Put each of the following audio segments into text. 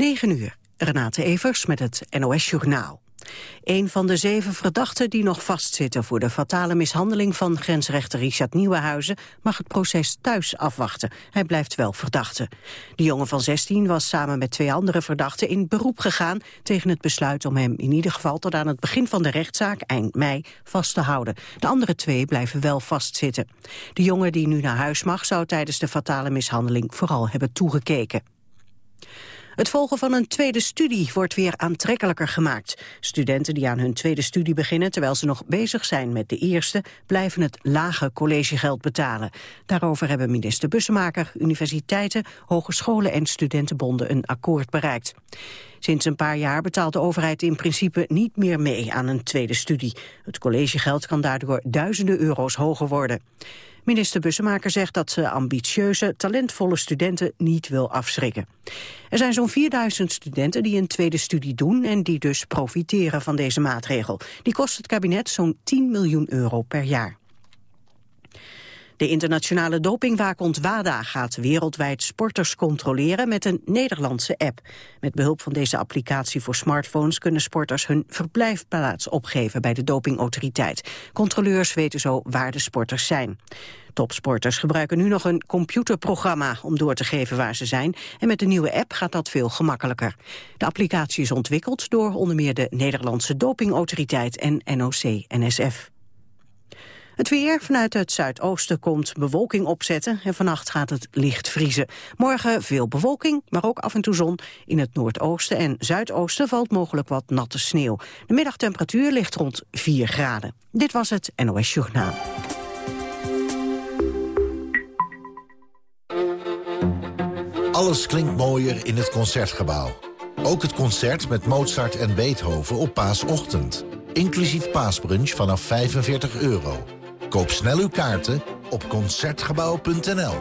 9 uur. Renate Evers met het NOS Journaal. Een van de zeven verdachten die nog vastzitten voor de fatale mishandeling van grensrechter Richard Nieuwenhuizen mag het proces thuis afwachten. Hij blijft wel verdachte. De jongen van 16 was samen met twee andere verdachten in beroep gegaan tegen het besluit om hem in ieder geval tot aan het begin van de rechtszaak eind mei vast te houden. De andere twee blijven wel vastzitten. De jongen die nu naar huis mag zou tijdens de fatale mishandeling vooral hebben toegekeken. Het volgen van een tweede studie wordt weer aantrekkelijker gemaakt. Studenten die aan hun tweede studie beginnen terwijl ze nog bezig zijn met de eerste, blijven het lage collegegeld betalen. Daarover hebben minister Bussemaker, universiteiten, hogescholen en studentenbonden een akkoord bereikt. Sinds een paar jaar betaalt de overheid in principe niet meer mee aan een tweede studie. Het collegegeld kan daardoor duizenden euro's hoger worden. Minister Bussemaker zegt dat ze ambitieuze, talentvolle studenten niet wil afschrikken. Er zijn zo'n 4000 studenten die een tweede studie doen en die dus profiteren van deze maatregel. Die kost het kabinet zo'n 10 miljoen euro per jaar. De internationale dopingwaakhond WADA gaat wereldwijd sporters controleren met een Nederlandse app. Met behulp van deze applicatie voor smartphones kunnen sporters hun verblijfplaats opgeven bij de dopingautoriteit. Controleurs weten zo waar de sporters zijn. Topsporters gebruiken nu nog een computerprogramma om door te geven waar ze zijn. En met de nieuwe app gaat dat veel gemakkelijker. De applicatie is ontwikkeld door onder meer de Nederlandse dopingautoriteit en NOC-NSF. Het weer vanuit het zuidoosten komt bewolking opzetten en vannacht gaat het licht vriezen. Morgen veel bewolking, maar ook af en toe zon. In het noordoosten en zuidoosten valt mogelijk wat natte sneeuw. De middagtemperatuur ligt rond 4 graden. Dit was het NOS Journaal. Alles klinkt mooier in het Concertgebouw. Ook het concert met Mozart en Beethoven op paasochtend. Inclusief paasbrunch vanaf 45 euro. Koop snel uw kaarten op Concertgebouw.nl.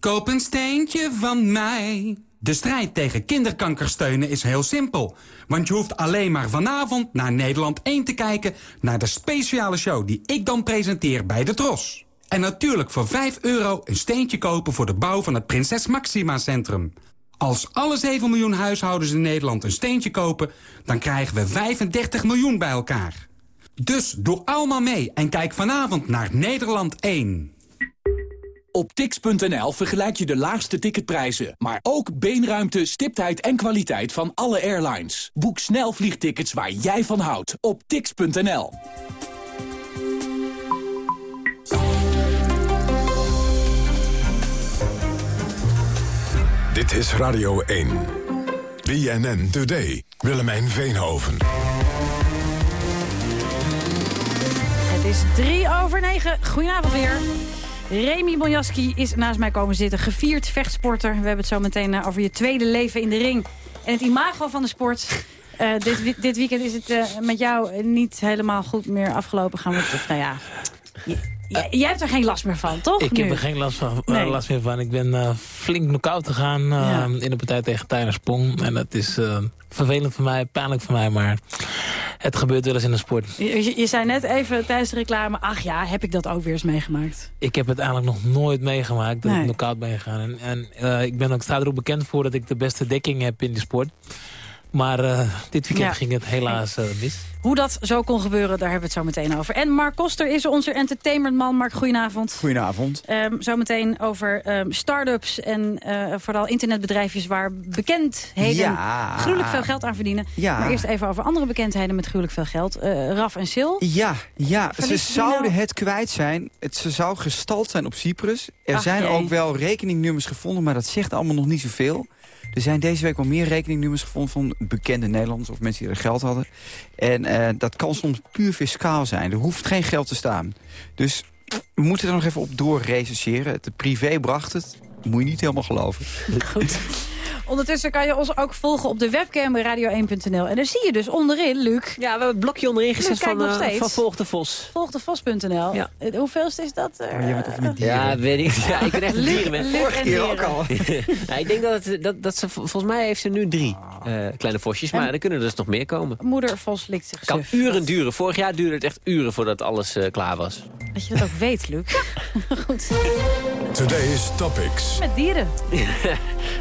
Koop een steentje van mij. De strijd tegen kinderkanker steunen is heel simpel. Want je hoeft alleen maar vanavond naar Nederland 1 te kijken... naar de speciale show die ik dan presenteer bij de Tros. En natuurlijk voor 5 euro een steentje kopen voor de bouw van het Prinses Maxima Centrum. Als alle 7 miljoen huishoudens in Nederland een steentje kopen... dan krijgen we 35 miljoen bij elkaar. Dus doe allemaal mee en kijk vanavond naar Nederland 1. Op tix.nl vergelijk je de laagste ticketprijzen, maar ook beenruimte, stiptheid en kwaliteit van alle airlines. Boek snel vliegtickets waar jij van houdt op tix.nl. Dit is Radio 1. BNN Today. Willemijn Veenhoven. Is drie over negen. Goedenavond weer. Remy Bonjaski is naast mij komen zitten. Gevierd vechtsporter. We hebben het zo meteen eh, over je tweede leven in de ring. En het imago van de sport. Uh, dit, dit, weekend is het uh, met jou niet helemaal goed meer afgelopen. Gaan we, of, nou ja, jij hebt er geen last meer van, toch? Ik heb er geen last, van, nee. last meer van. Ik ben uh, flink knock-out gegaan uh, ja. in de partij tegen Tyler Spong. En dat is uh, vervelend voor mij, pijnlijk voor mij, maar het gebeurt wel eens in de sport. Je, je, zei net even tijdens de reclame, ach ja, heb ik dat ook weer eens meegemaakt? Ik heb het eigenlijk nog nooit meegemaakt dat nee. ik knock-out ben gegaan. En, en ik ben ook, sta er ook bekend voor dat ik de beste dekking heb in de sport. Maar uh, dit weekend ja. ging het helaas uh, mis. Hoe dat zo kon gebeuren, daar hebben we het zo meteen over. En Mark Koster is onze entertainmentman. Mark, goedenavond. Goedenavond. Um, zometeen over um, start-ups en uh, vooral internetbedrijfjes... waar bekendheden ja. gruwelijk veel geld aan verdienen. Ja. Maar eerst even over andere bekendheden met gruwelijk veel geld. Raf en Sil. Ja, ja. ze zouden nou... het kwijt zijn. Het, ze zou gestald zijn op Cyprus. Er Ach, zijn jee. ook wel rekeningnummers gevonden, maar dat zegt allemaal nog niet zoveel. Er zijn deze week wel meer rekeningnummers gevonden van bekende Nederlanders... of mensen die er geld hadden. En uh, dat kan soms puur fiscaal zijn. Er hoeft geen geld te staan. Dus we moeten er nog even op door rechercheren. Het privé bracht het. Moet je niet helemaal geloven. Goed. Ondertussen kan je ons ook volgen op de webcam bij radio1.nl. En daar zie je dus onderin, Luc... Ja, we hebben het blokje onderin gezet van, uh, van Volg de Vos. Volgdevos.nl. Ja. Uh, hoeveelste is dat? Uh, je bent toch niet dieren? Ja, weet ik. Ja, ik ben echt een dierenmens. Vorige keer ook al. ja, ik denk dat, het, dat, dat ze... Volgens mij heeft ze nu drie uh, kleine vosjes. Maar en er kunnen er dus nog meer komen. Moeder Vos likt zich kan suf. uren duren. Vorig jaar duurde het echt uren voordat alles uh, klaar was. Dat je dat ook weet, Luc. Goed. Today's Topics. Met dieren. uh,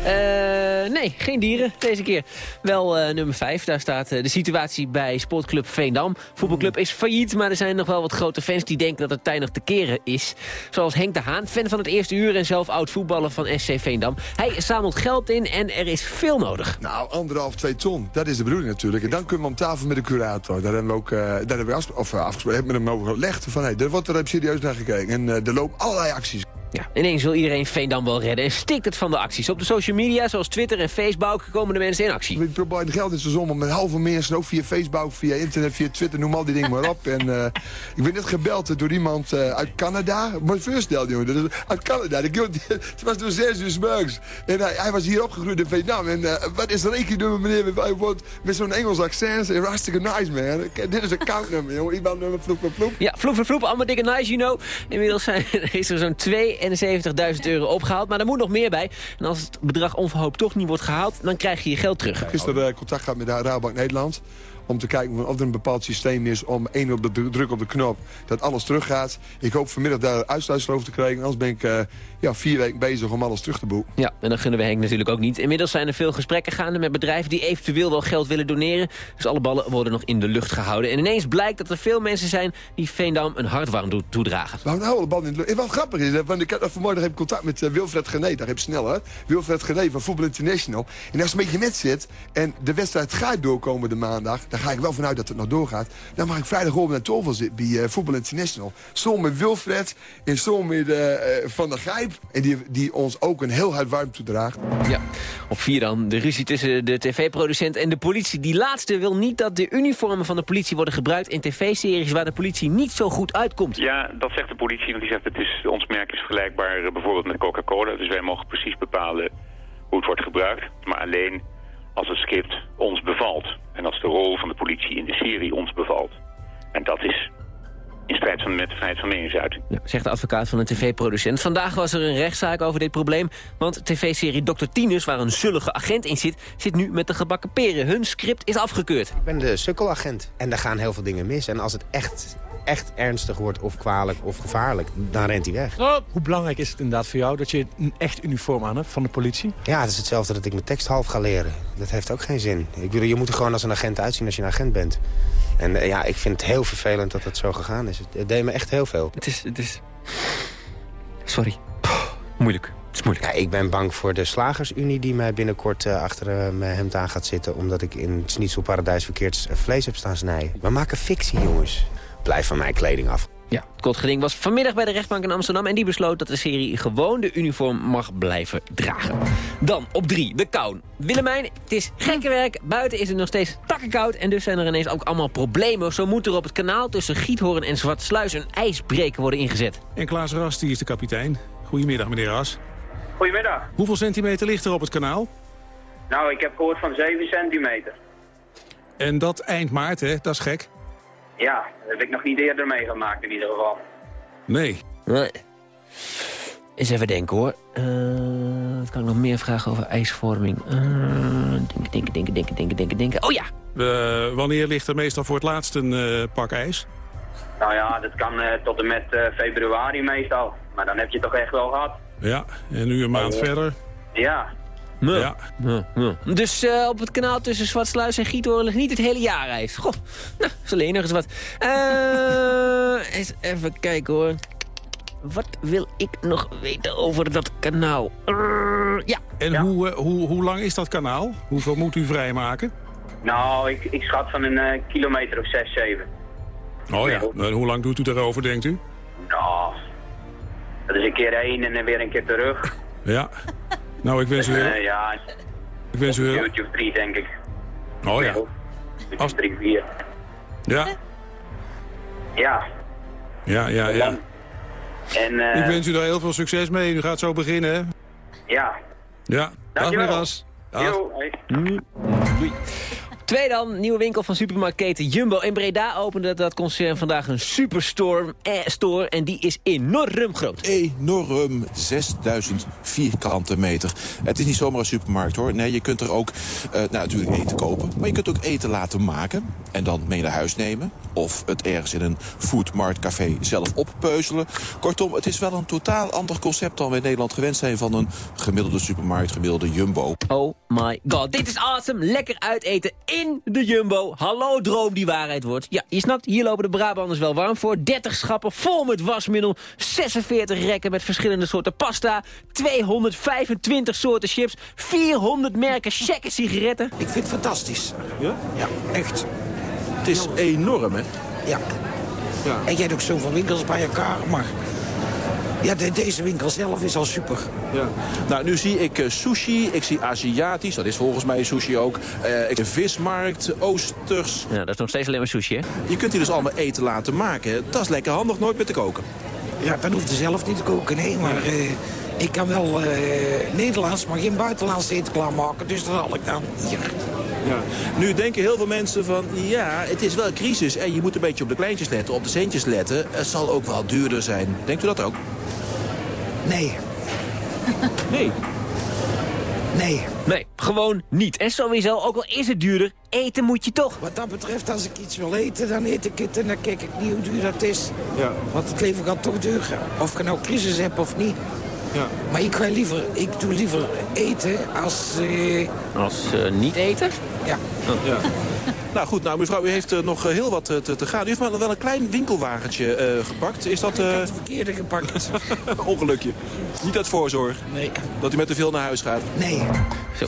nee, geen dieren deze keer. Wel nummer 5, daar staat de situatie bij Sportclub Veendam. Voetbalclub is failliet, maar er zijn nog wel wat grote fans... die denken dat het tijd nog te keren is. Zoals Henk de Haan, fan van het eerste uur... en zelf oud voetballer van SC Veendam. Hij zamelt geld in en er is veel nodig. Nou, anderhalf, twee ton. Dat is de bedoeling natuurlijk. En dan kunnen we om tafel met de curator. Daar hebben we ook daar hebben we afgesproken, hebben we hem over gelegd. Van, hey, er wordt er serieus naar gekeken. En er lopen allerlei acties. Ja, ineens wil iedereen Veendam wel redden en stikt het van de acties. Op de social media, zoals Twitter en Facebook, komen de mensen in actie. We proberen geld in de zon met halve mensen, ook via Facebook, via internet, via Twitter, noem al die dingen maar op. En uh, ik ben net gebeld door iemand uh, uit Canada. Maar voorstel, jongen, uit Canada. Het was door zes uur. En hij, hij, was hier opgegroeid in Vietnam. En uh, wat is er rekeningnummer, meneer? Hij wordt met zo'n Engels accent. En hartstikke nice, man. Dit is een accountnummer, jongen. Ik ben nummer vloep, vloep, vloep. Ja, vloep, vloep. Allemaal dikke nice, you know. Inmiddels zijn, is er zo'n twee 71.000 euro opgehaald. Maar er moet nog meer bij. En als het bedrag onverhoopt toch niet wordt gehaald... dan krijg je je geld terug. Gisteren uh, contact gehad met de Rabobank Nederland om te kijken of er een bepaald systeem is om één op de druk op de knop dat alles teruggaat. Ik hoop vanmiddag daar uitsluitsel over te krijgen. Anders ben ik uh, ja, vier weken bezig om alles terug te boeken. Ja, en dan gunnen we Henk natuurlijk ook niet. Inmiddels zijn er veel gesprekken gaande met bedrijven die eventueel wel geld willen doneren. Dus alle ballen worden nog in de lucht gehouden. En ineens blijkt dat er veel mensen zijn die Veendam een hartwarm toedragen. We houden alle ballen in de lucht. En wat grappig is, want ik vanmorgen heb ik contact met uh, Wilfred Gené. Daar heb je snel, hè? Wilfred Gené van Voetbal International. En als een beetje met zit en de wedstrijd gaat doorkomen de maandag... dan ga ik wel vanuit dat het nog doorgaat. Dan mag ik vrijdag over naar Tolval zitten bij uh, Voetbal International. Zo met Wilfred en zo met uh, Van der Gijp. En die, die ons ook een heel hard warm toedraagt. Ja, op vier dan. De ruzie tussen de tv-producent en de politie. Die laatste wil niet dat de uniformen van de politie worden gebruikt in tv-series waar de politie niet zo goed uitkomt. Ja, dat zegt de politie. Want die zegt het is, ons merk is vergelijkbaar bijvoorbeeld met Coca-Cola. Dus wij mogen precies bepalen hoe het wordt gebruikt. Maar alleen als het script ons bevalt. En als de rol van de politie in de serie ons bevalt. En dat is in strijd van, met de vrijheid van meningsuiting. Ja, zegt de advocaat van een tv-producent. Vandaag was er een rechtszaak over dit probleem. Want tv-serie Dr. Tinus, waar een zullige agent in zit... zit nu met de gebakken peren. Hun script is afgekeurd. Ik ben de sukkelagent. En daar gaan heel veel dingen mis. En als het echt echt ernstig wordt of kwalijk of gevaarlijk, dan rent hij weg. Hoe belangrijk is het inderdaad voor jou dat je een echt uniform aan hebt van de politie? Ja, het is hetzelfde dat ik mijn tekst half ga leren. Dat heeft ook geen zin. Ik bedoel, je moet er gewoon als een agent uitzien als je een agent bent. En uh, ja, ik vind het heel vervelend dat het zo gegaan is. Het, deed me echt heel veel. Het is... Het is... Sorry. Moeilijk. Het is moeilijk. Ja, ik ben bang voor de slagersunie die mij binnenkort uh, achter uh, mijn hemd aan gaat zitten... omdat ik in het Schnitzelparadijs verkeerd vlees heb staan snijden. We maken fictie, jongens blijf van mijn kleding af. Ja, het kort was vanmiddag bij de rechtbank in Amsterdam... en die besloot dat de serie gewoon de uniform mag blijven dragen. Dan op drie, de kou. Willemijn, het is gekke werk. Buiten is het nog steeds takkenkoud... en dus zijn er ineens ook allemaal problemen. Zo moet er op het kanaal tussen Giethoorn en Zwartsluis... een ijsbreker worden ingezet. En Klaas Ras, die is de kapitein. Goedemiddag, meneer Ras. Goedemiddag. Hoeveel centimeter ligt er op het kanaal? Nou, ik heb gehoord van 7 centimeter. En dat eind maart, hè? Dat is gek. Ja, dat heb ik nog niet eerder meegemaakt in ieder geval. Nee. Nee. Eens even denken hoor. Uh, wat kan ik nog meer vragen over ijsvorming? Uh, denken, denken, denken, denken, denken, denken, denken. Oh ja! Uh, wanneer ligt er meestal voor het laatst een pak ijs? Nou ja, dat kan tot en met februari meestal. Maar dan heb je het toch echt wel gehad. Ja, en nu een maand verder? Ja, ja. ja. ja. Dus uh, op het kanaal tussen Zwartsluis en Giethoorn ligt niet het hele jaar ijs. Goh, nou, is alleen nog eens wat. Uh, eens even kijken hoor. Wat wil ik nog weten over dat kanaal? Uh, ja. En ja. Hoe, hoe, hoe lang is dat kanaal? Hoeveel moet u vrijmaken? Nou, ik, ik schat van een kilometer of 6, 7. Oh ja, en hoe lang doet u daarover, denkt u? Nou, dat is een keer heen en dan weer een keer terug. Ja. Nou, ik wens u... Uh, ja, ik wens u... Of drie, denk ik. Oh ja. Als... drie, vier. Ja. Ja. Ja, ja, ja. En, uh... Ik wens u daar heel veel succes mee. U gaat zo beginnen, hè? Ja. Ja. Dag, meneer Ras. Dag. Yo, hey. Doei. Twee dan, nieuwe winkel van supermarktketen Jumbo. In Breda opende dat concern vandaag een superstore eh, store, en die is enorm groot. Enorm, 6000 vierkante meter. Het is niet zomaar een supermarkt hoor. Nee, je kunt er ook uh, nou, natuurlijk eten kopen, maar je kunt ook eten laten maken en dan mee naar huis nemen. Of het ergens in een foodmarktcafé zelf oppeuzelen. Kortom, het is wel een totaal ander concept dan we in Nederland gewend zijn van een gemiddelde supermarkt, gemiddelde Jumbo. Oh my god, dit is awesome. Lekker uiteten in de Jumbo. Hallo droom die waarheid wordt. Ja, je snapt, hier lopen de Brabanders wel warm voor. 30 schappen vol met wasmiddel. 46 rekken met verschillende soorten pasta. 225 soorten chips. 400 merken checken sigaretten. Ik vind het fantastisch. Ja? Ja, echt. Het is enorm, hè? Ja. ja. En jij hebt ook zoveel winkels bij elkaar, maar... Ja, de, deze winkel zelf is al super. Ja. Nou, nu zie ik uh, sushi, ik zie Aziatisch, dat is volgens mij sushi ook. Uh, ik zie vismarkt, Oosters. Ja, dat is nog steeds alleen maar sushi, hè? Je kunt hier dus allemaal eten laten maken. Dat is lekker handig, nooit meer te koken. Ja, dan hoeft je zelf niet te koken, nee, maar... Uh, ik kan wel Nederlands, maar geen buitenlands eten klaarmaken. Dus dat haal ik dan hier. Ja. Nu denken heel veel mensen van, ja, het is wel crisis... en je moet een beetje op de kleintjes letten, op de centjes letten. Het zal ook wel duurder zijn. Denkt u dat ook? Nee. Nee? Nee. Nee, gewoon niet. En sowieso, ook al is het duurder, eten moet je toch. Wat dat betreft, als ik iets wil eten, dan eet ik het en dan kijk ik niet hoe duur dat is. Ja. Want het leven gaat toch duur. Of ik nou crisis heb of niet. Ja. Maar ik, wil liever, ik doe liever eten als... Uh... Als uh, niet eten? Ja. Oh. ja. nou goed, nou mevrouw, u heeft uh, nog heel wat te, te, gaan. U heeft maar wel een klein winkelwagentje gepakt. Is dat... Ik heb het verkeerde gepakt. Ongelukje. Niet uit voorzorg. Nee. Dat u met te veel naar huis gaat. Nee. Zo.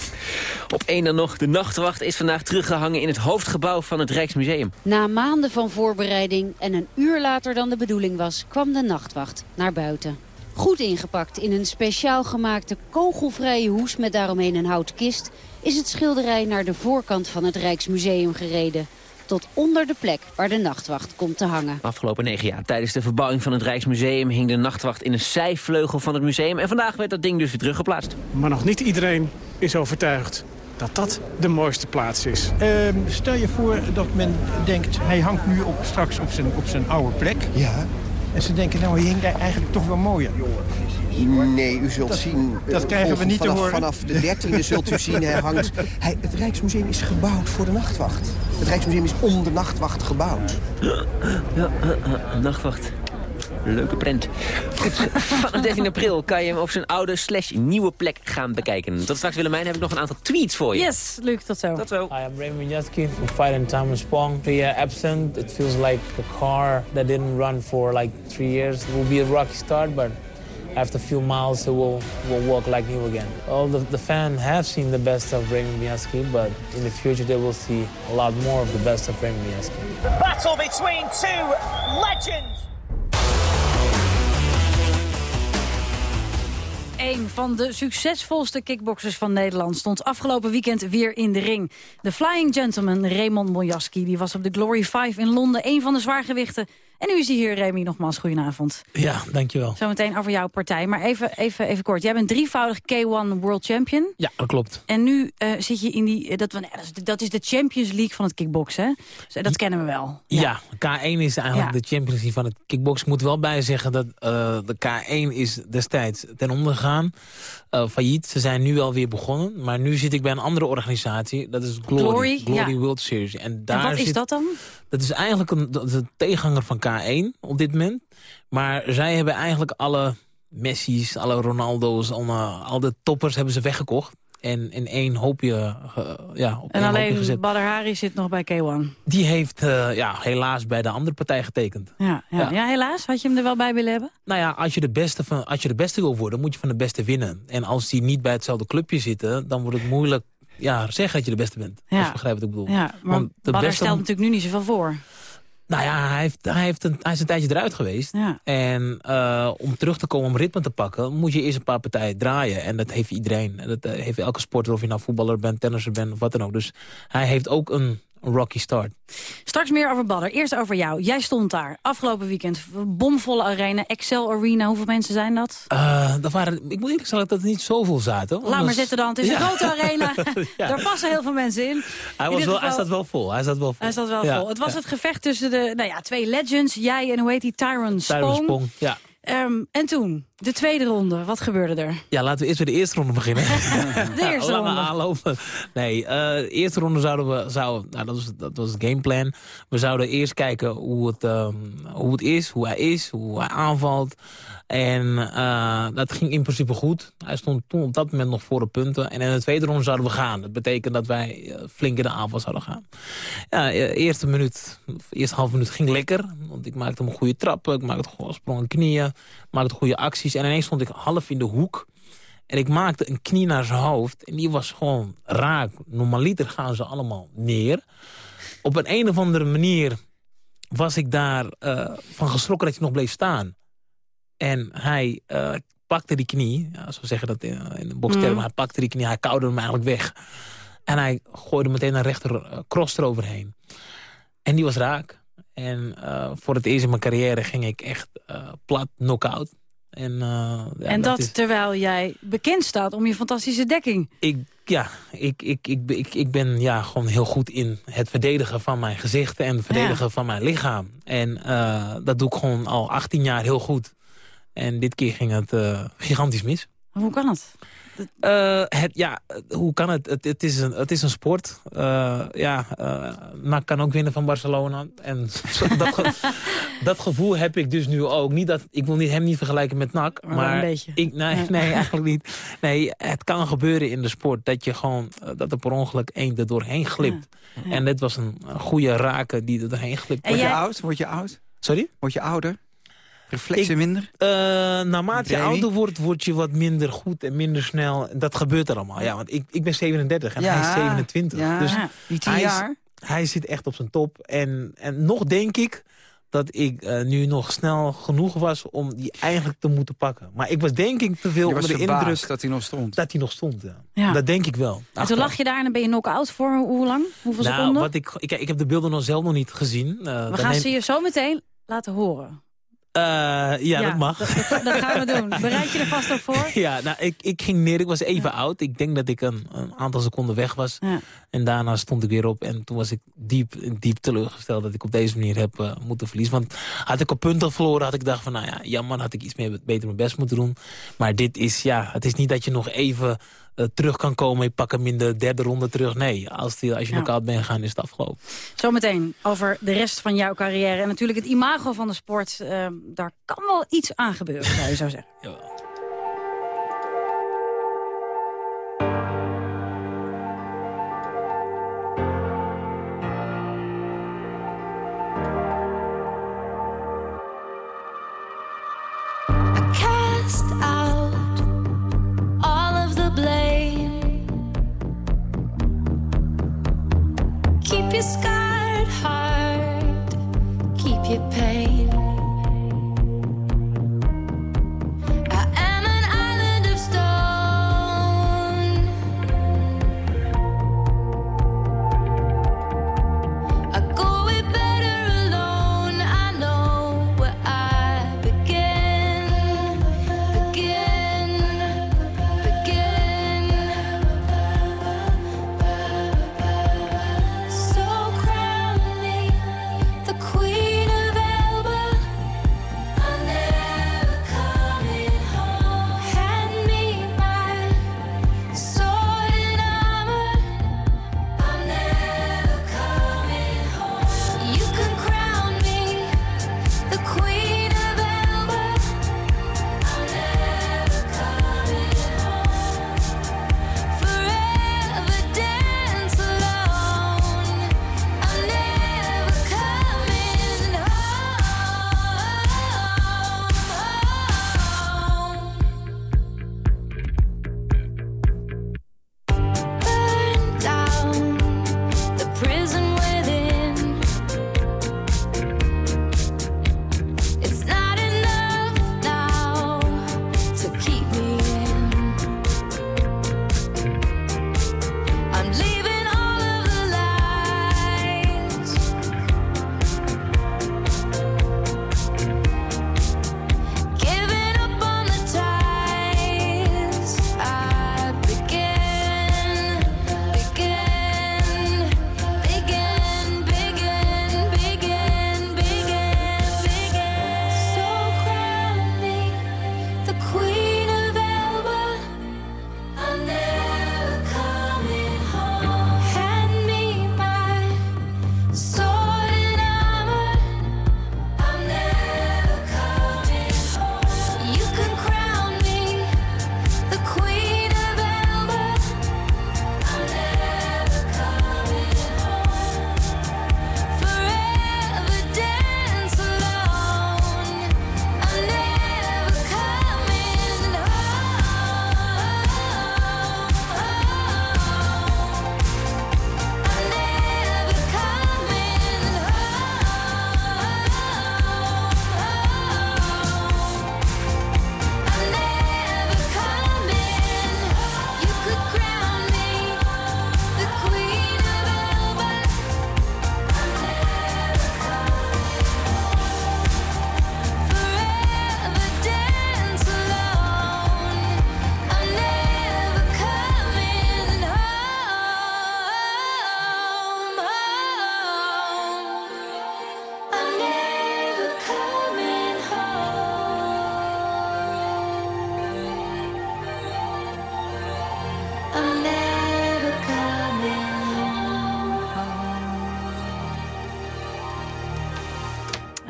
Op één dan nog. De nachtwacht is vandaag teruggehangen in het hoofdgebouw van het Rijksmuseum. Na maanden van voorbereiding en een uur later dan de bedoeling was... kwam de nachtwacht naar buiten. Goed ingepakt in een speciaal gemaakte kogelvrije hoes met daaromheen een houten kist... is het schilderij naar de voorkant van het Rijksmuseum gereden. Tot onder de plek waar de nachtwacht komt te hangen. Afgelopen negen jaar tijdens de verbouwing van het Rijksmuseum... hing de nachtwacht in een zijvleugel van het museum. En vandaag werd dat ding dus weer teruggeplaatst. Maar nog niet iedereen is overtuigd dat dat de mooiste plaats is. Uh, stel je voor dat men denkt, hij hangt nu op, straks op zijn, op zijn oude plek. Ja. En ze denken, nou, hij hing eigenlijk toch wel mooier. Nee, u zult dat, zien... Dat krijgen we niet vanaf, te horen. Vanaf de 13e zult u zien, hij hangt... Hij, het Rijksmuseum is gebouwd voor de nachtwacht. Het Rijksmuseum is om de nachtwacht gebouwd. Ja, uh, uh, nachtwacht. Leuke print. Vanaf 13 april kan je hem op zijn oude slash nieuwe plek gaan bekijken. Tot straks Willemijn heb ik nog een aantal tweets voor je. Yes, Luc, tot zo. Tot zo. Hi, I'm Raymond from Fight and Thomas Pong. Three year absent. It feels like a car that didn't run for like three years. It will be a rocky start, but after a few miles, it will, will walk like new again. All the, the fans have seen the best of Raymond Biaski, but in the future they will see a lot more of the best of Raymond Biaski. The battle between two legends. Een van de succesvolste kickboxers van Nederland stond afgelopen weekend weer in de ring. De Flying Gentleman Raymond Moljaski die was op de Glory 5 in Londen een van de zwaargewichten. En nu is hij hier, Remy, nogmaals, goedenavond. Ja, dankjewel. Zometeen over jouw partij. Maar even, even, even kort. Jij bent drievoudig K1 World Champion. Ja, dat klopt. En nu uh, zit je in die... Dat, dat is de Champions League van het kickboksen? Dus dat kennen we wel. Ja, ja K1 is eigenlijk ja. de Champions League van het kickboksen. Ik moet wel bij zeggen dat uh, de K1 is destijds ten onder gegaan. Uh, failliet. Ze zijn nu alweer begonnen. Maar nu zit ik bij een andere organisatie. Dat is Glory. Glory, Glory ja. World Series. En, daar en wat zit, is dat dan? Dat is eigenlijk een, dat is een tegenhanger van K1 op dit moment. Maar zij hebben eigenlijk alle Messi's, alle Ronaldo's, alle, al de toppers hebben ze weggekocht. En in één hoopje, uh, ja, op En één alleen hoopje gezet. Badr Hari zit nog bij K1. Die heeft uh, ja, helaas bij de andere partij getekend. Ja, ja. ja. ja, helaas. Had je hem er wel bij willen hebben? Nou ja, als je, de beste van, als je de beste wil worden, moet je van de beste winnen. En als die niet bij hetzelfde clubje zitten, dan wordt het moeilijk ja, zeg dat je de beste bent. Ja. Als je begrijpt wat ik bedoel. Ja, maar Want de beste... stelt natuurlijk nu niet zoveel voor. Nou ja, hij, heeft, hij, heeft een, hij is een tijdje eruit geweest. Ja. En uh, om terug te komen om ritme te pakken... moet je eerst een paar partijen draaien. En dat heeft iedereen. En dat uh, heeft elke sporter, of je nou voetballer bent, tennisser bent of wat dan ook. Dus hij heeft ook een een rocky start. Straks meer over Badder. Eerst over jou. Jij stond daar afgelopen weekend. Bomvolle arena, Excel Arena. Hoeveel mensen zijn dat? Uh, dat waren, ik moet eerlijk zeggen dat er niet zoveel zaten. Hoor. Laat maar zitten dan. Het is een grote arena. ja. Daar passen heel veel mensen in. Hij, was wel, hij staat wel vol. Hij staat wel vol. Hij staat wel vol. Het was het gevecht tussen de nou ja, twee legends. Jij en hoe heet die? Tyron Spong. Tyron Spong, ja. Um, en toen, de tweede ronde, wat gebeurde er? Ja, laten we eerst bij de eerste ronde beginnen. de eerste ronde. aanlopen. Nee, uh, de eerste ronde zouden we... Zouden, nou, dat, was, dat was het gameplan. We zouden eerst kijken hoe het, um, hoe het is, hoe hij is, hoe hij aanvalt. En uh, dat ging in principe goed. Hij stond toen op dat moment nog voor de punten. En in de tweede ronde zouden we gaan. Dat betekent dat wij uh, flink in de aanval zouden gaan. Ja, eerste minuut, eerste half minuut ging lekker. Want ik maakte een goede trappen. Ik maakte gewoon sprongen knieën. Maakte goede acties. En ineens stond ik half in de hoek. En ik maakte een knie naar zijn hoofd. En die was gewoon raak. Normaliter gaan ze allemaal neer. Op een, een of andere manier was ik daar uh, van geschrokken dat hij nog bleef staan. En hij uh, pakte die knie, ja, zo zeggen dat in, in de bokstermen, mm. hij pakte die knie, hij koude hem eigenlijk weg. En hij gooide meteen een rechter uh, cross eroverheen. En die was raak. En uh, voor het eerst in mijn carrière ging ik echt plat knock-out. En, ja, en dat, dat is... terwijl jij bekend staat om je fantastische dekking. Ik, ja, ik, ik, ik, ik, ik ben ja, gewoon heel goed in het verdedigen van mijn gezichten... en het verdedigen ja. van mijn lichaam. En dat doe ik gewoon al 18 jaar heel goed. En dit keer ging het uh, gigantisch mis. Hoe kan het? Uh, het ja, hoe kan het? Het, het, is, een, het is een sport. Uh, ja, NAC kan ook winnen van Barcelona. En dat, ge dat gevoel heb ik dus nu ook. Niet dat, ik wil niet, hem niet vergelijken met NAC. Maar, maar een beetje. Ik, nee, nee, eigenlijk niet. Nee, het kan gebeuren in de sport. Dat je gewoon, dat er per ongeluk één er doorheen glipt. Ja. Ja. En dit was een goede raken die er doorheen glipt. Word je jij... oud? Word je oud? Sorry? Word je ouder? Reflexen minder? Uh, naarmate je ouder wordt, word je wat minder goed en minder snel. Dat gebeurt er allemaal. Ja, want ik, ik ben 37 en ja, hij is 27. Ja, dus die tien hij, jaar. Is, hij zit echt op zijn top. En, en nog denk ik dat ik uh, nu nog snel genoeg was om die eigenlijk te moeten pakken. Maar ik was denk ik te veel onder de indruk... dat hij nog stond. Dat hij nog stond, ja. ja. Dat denk ik wel. En toen lag je daar en dan ben je knock-out voor hoe lang? Hoeveel nou, seconden? Wat ik, ik, ik heb de beelden nog zelf nog niet gezien. Uh, We gaan neem... ze je zo meteen laten horen. Uh, ja, ja, dat mag. Dat, dat, gaan we doen. Bereid je er vast op voor? Ja, nou, ik, ik ging neer. Ik was even ja. oud. Ik denk dat ik een, een aantal seconden weg was. Ja. En daarna stond ik weer op. En toen was ik diep, diep teleurgesteld dat ik op deze manier heb uh, moeten verliezen. Want had ik op punten verloren, had ik gedacht van... nou ja, jammer, had ik iets meer, beter mijn best moeten doen. Maar dit is, ja, het is niet dat je nog even... Uh, terug kan komen, je pak hem in de derde ronde terug. Nee, als, die, als je Ja. knock-out bent gegaan, is het afgelopen. Zometeen over de rest van jouw carrière. En natuurlijk het imago van de sport. eh, daar kan wel iets aan gebeuren, zou je zo zeggen. cast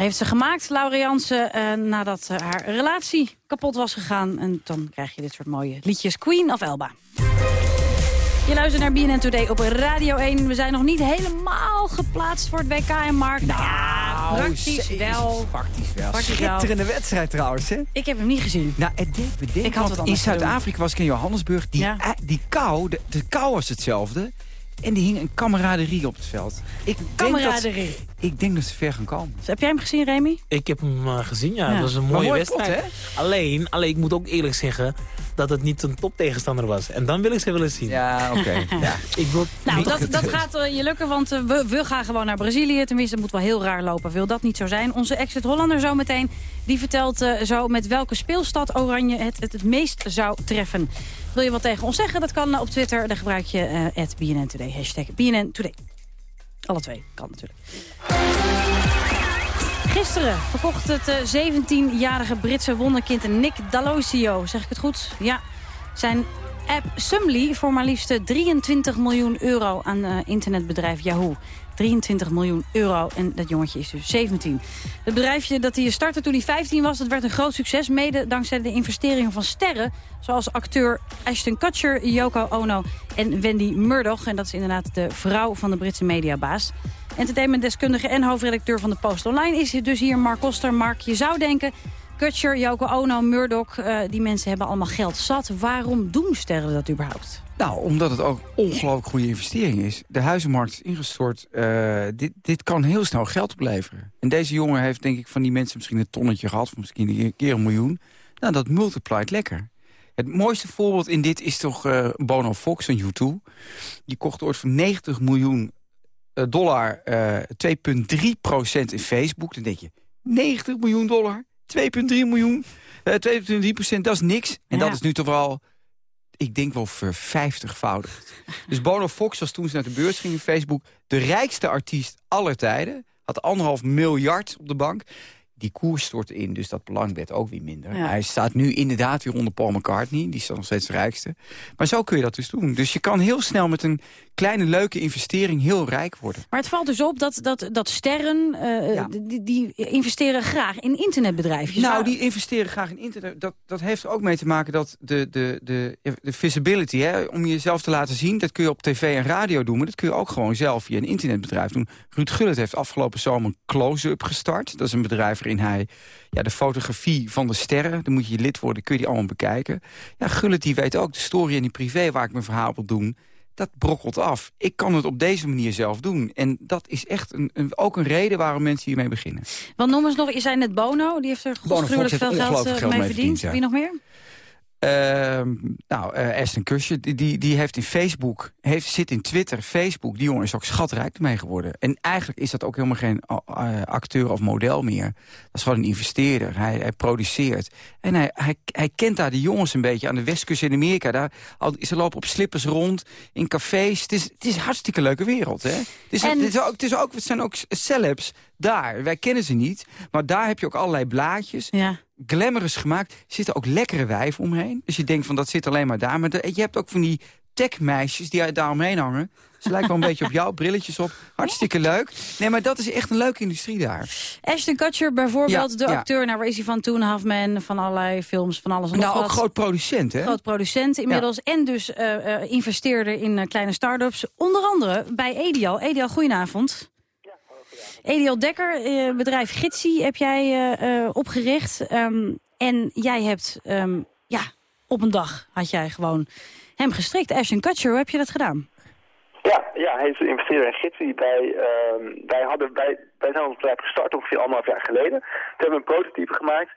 Heeft ze gemaakt, Laura Jansen, eh, nadat eh, haar relatie kapot was gegaan. En dan krijg je dit soort mooie liedjes. Queen of Elba. Je luistert naar BNN Today op Radio 1. We zijn nog niet helemaal geplaatst voor het WK en Mark. Nou, ja, praktisch wel. Praktisch wel. Praktisch wel. Schitterende wedstrijd trouwens, hè? Ik heb hem niet gezien. Nou, het deed me denken, Ik had want in. Zuid-Afrika was ik in Johannesburg. Die, Ja. die kou, de, de kou was hetzelfde. En die hing een kameraderie op het veld. Ik denk dat- Kameraderie. Ik denk dat ze ver gaan komen. Heb jij hem gezien, Remy? Ik heb hem eh, gezien, ja. Ja. Dat was een mooie mooi wedstrijd. pot, alleen, alleen, ik moet ook eerlijk zeggen dat het niet een toptegenstander was. En dan wil ik ze willen zien. Ja, oké. ja. Ik wil Nou, dat, dat gaat eh, je lukken, want eh, we, we gaan gewoon naar Brazilië. Tenminste, het moet wel heel raar lopen. Wil dat niet zo zijn? Onze exit Hollander zometeen, die vertelt eh, zo met welke speelstad Oranje het, het het meest zou treffen. Wil je wat tegen ons zeggen? Dat kan op Twitter. Dan gebruik je eh BNN Today. Hashtag BNN Today. Alle twee kan natuurlijk. Gisteren verkocht het eh, 17-jarige Britse wonderkind Nick Dalosio. Zeg ik het goed? Ja. Zijn app Sumly voor maar liefst 23 miljoen euro aan eh, internetbedrijf Yahoo. 23 miljoen euro en dat jongetje is dus 17. Het bedrijfje dat hij startte toen hij 15 was, dat werd een groot succes. Mede dankzij de investeringen van sterren. Zoals acteur Ashton Kutcher, Yoko Ono en Wendy Murdoch. En dat is inderdaad de vrouw van de Britse mediabaas. Entertainmentdeskundige en hoofdredacteur van de Post Online is dus hier Mark Koster. Mark, je zou denken, Kutcher, Yoko Ono, Murdoch, eh, die mensen hebben allemaal geld zat. Waarom doen sterren dat überhaupt? Nou, omdat het ook ongelooflijk goede investering is. De huizenmarkt is ingestort. Eh, dit, dit kan heel snel geld opleveren. En deze jongen heeft denk ik van die mensen misschien een tonnetje gehad... of misschien een keer een miljoen. Nou, dat multiplied lekker. Het mooiste voorbeeld in dit is toch eh, Bono Fox van U2. Die kocht ooit voor 90 miljoen dollar eh 2,3 procent in Facebook. Dan denk je, 90 miljoen dollar? 2,3 miljoen? Eh 2,3 procent, dat is niks. En Ja. dat is nu toch wel ik denk wel vervijftigvoudigd. dus Bono Fox was toen ze naar de beurs ging in Facebook... de rijkste artiest aller tijden. Had anderhalf miljard op de bank. Die koers stortte in, dus dat belang werd ook weer minder. Ja. Hij staat nu inderdaad weer onder Paul McCartney. Die is dan nog steeds de rijkste. Maar zo kun je dat dus doen. Dus je kan heel snel met een kleine leuke investering heel rijk worden. Maar het valt dus op dat, dat, dat sterren, eh, die, die investeren graag in internetbedrijfjes. Nou, die investeren graag in internet. Dat, dat heeft ook mee te maken dat de, de, de, de visibility, hè, om jezelf te laten zien... dat kun je op tv en radio doen, maar dat kun je ook gewoon zelf via een internetbedrijf doen. Ruud Gullit heeft afgelopen zomer een close-up gestart. Dat is een bedrijf waarin hij ja, de fotografie van de sterren... dan moet je lid worden, kun je die allemaal bekijken. Ja, Gullit die weet ook de story en die privé waar ik mijn verhaal wil doen... dat brokkelt af. Ik kan het op deze manier zelf doen. En dat is echt een, een, ook een reden waarom mensen hiermee beginnen. Want noem eens nog, je zei net Bono, die heeft er heeft veel geld, eh, geld mee mee verdiend. verdiend, ja. Wie nog meer? Ehm, nou, eh Aston Kutcher, die, die, heeft in Facebook, heeft, zit in Twitter, Facebook. Die jongen is ook schatrijk mee geworden. En eigenlijk is dat ook helemaal geen acteur of model meer. Dat is gewoon een investeerder. Hij, hij produceert. En hij, hij, hij kent daar de jongens een beetje aan de westkust in Amerika. Daar, al, ze lopen op slippers rond, in cafés. Het is, het is een hartstikke leuke wereld, hè? Het, is, En- het, is ook, het, is ook, het zijn ook celebs daar. Wij kennen ze niet. Maar daar heb je ook allerlei blaadjes Ja. glamorous gemaakt. Er zitten ook lekkere wijven omheen. Dus je denkt van dat zit alleen maar daar. Maar de- je hebt ook van die techmeisjes die daar omheen hangen. Ze lijken wel een beetje op jou, brilletjes op. Hartstikke leuk. Nee, maar dat is echt een leuke industrie daar. Ashton Kutcher bijvoorbeeld, Ja, de ja. acteur. Nou, waar is hij van? Two and a Half Men, van allerlei films, van alles en nog Nou, ook wat. groot producent, hè? Groot producent inmiddels. En dus eh, eh, investeerder in eh, kleine start-ups. Onder andere bij Edial. Edial, goedenavond. Edial Dekker, eh, bedrijf Gitsi, heb jij eh, eh, opgericht. Ehm, en jij hebt, ehm, ja, op een dag had jij gewoon hem gestrikt. Ashton Kutcher, hoe heb je dat gedaan? Ja, ja, hij is investeerder in Gitsi. Wij, ehm, wij, hadden, wij, wij zijn ons bedrijf gestart ongeveer anderhalf jaar geleden. Toen hebben we een prototype gemaakt.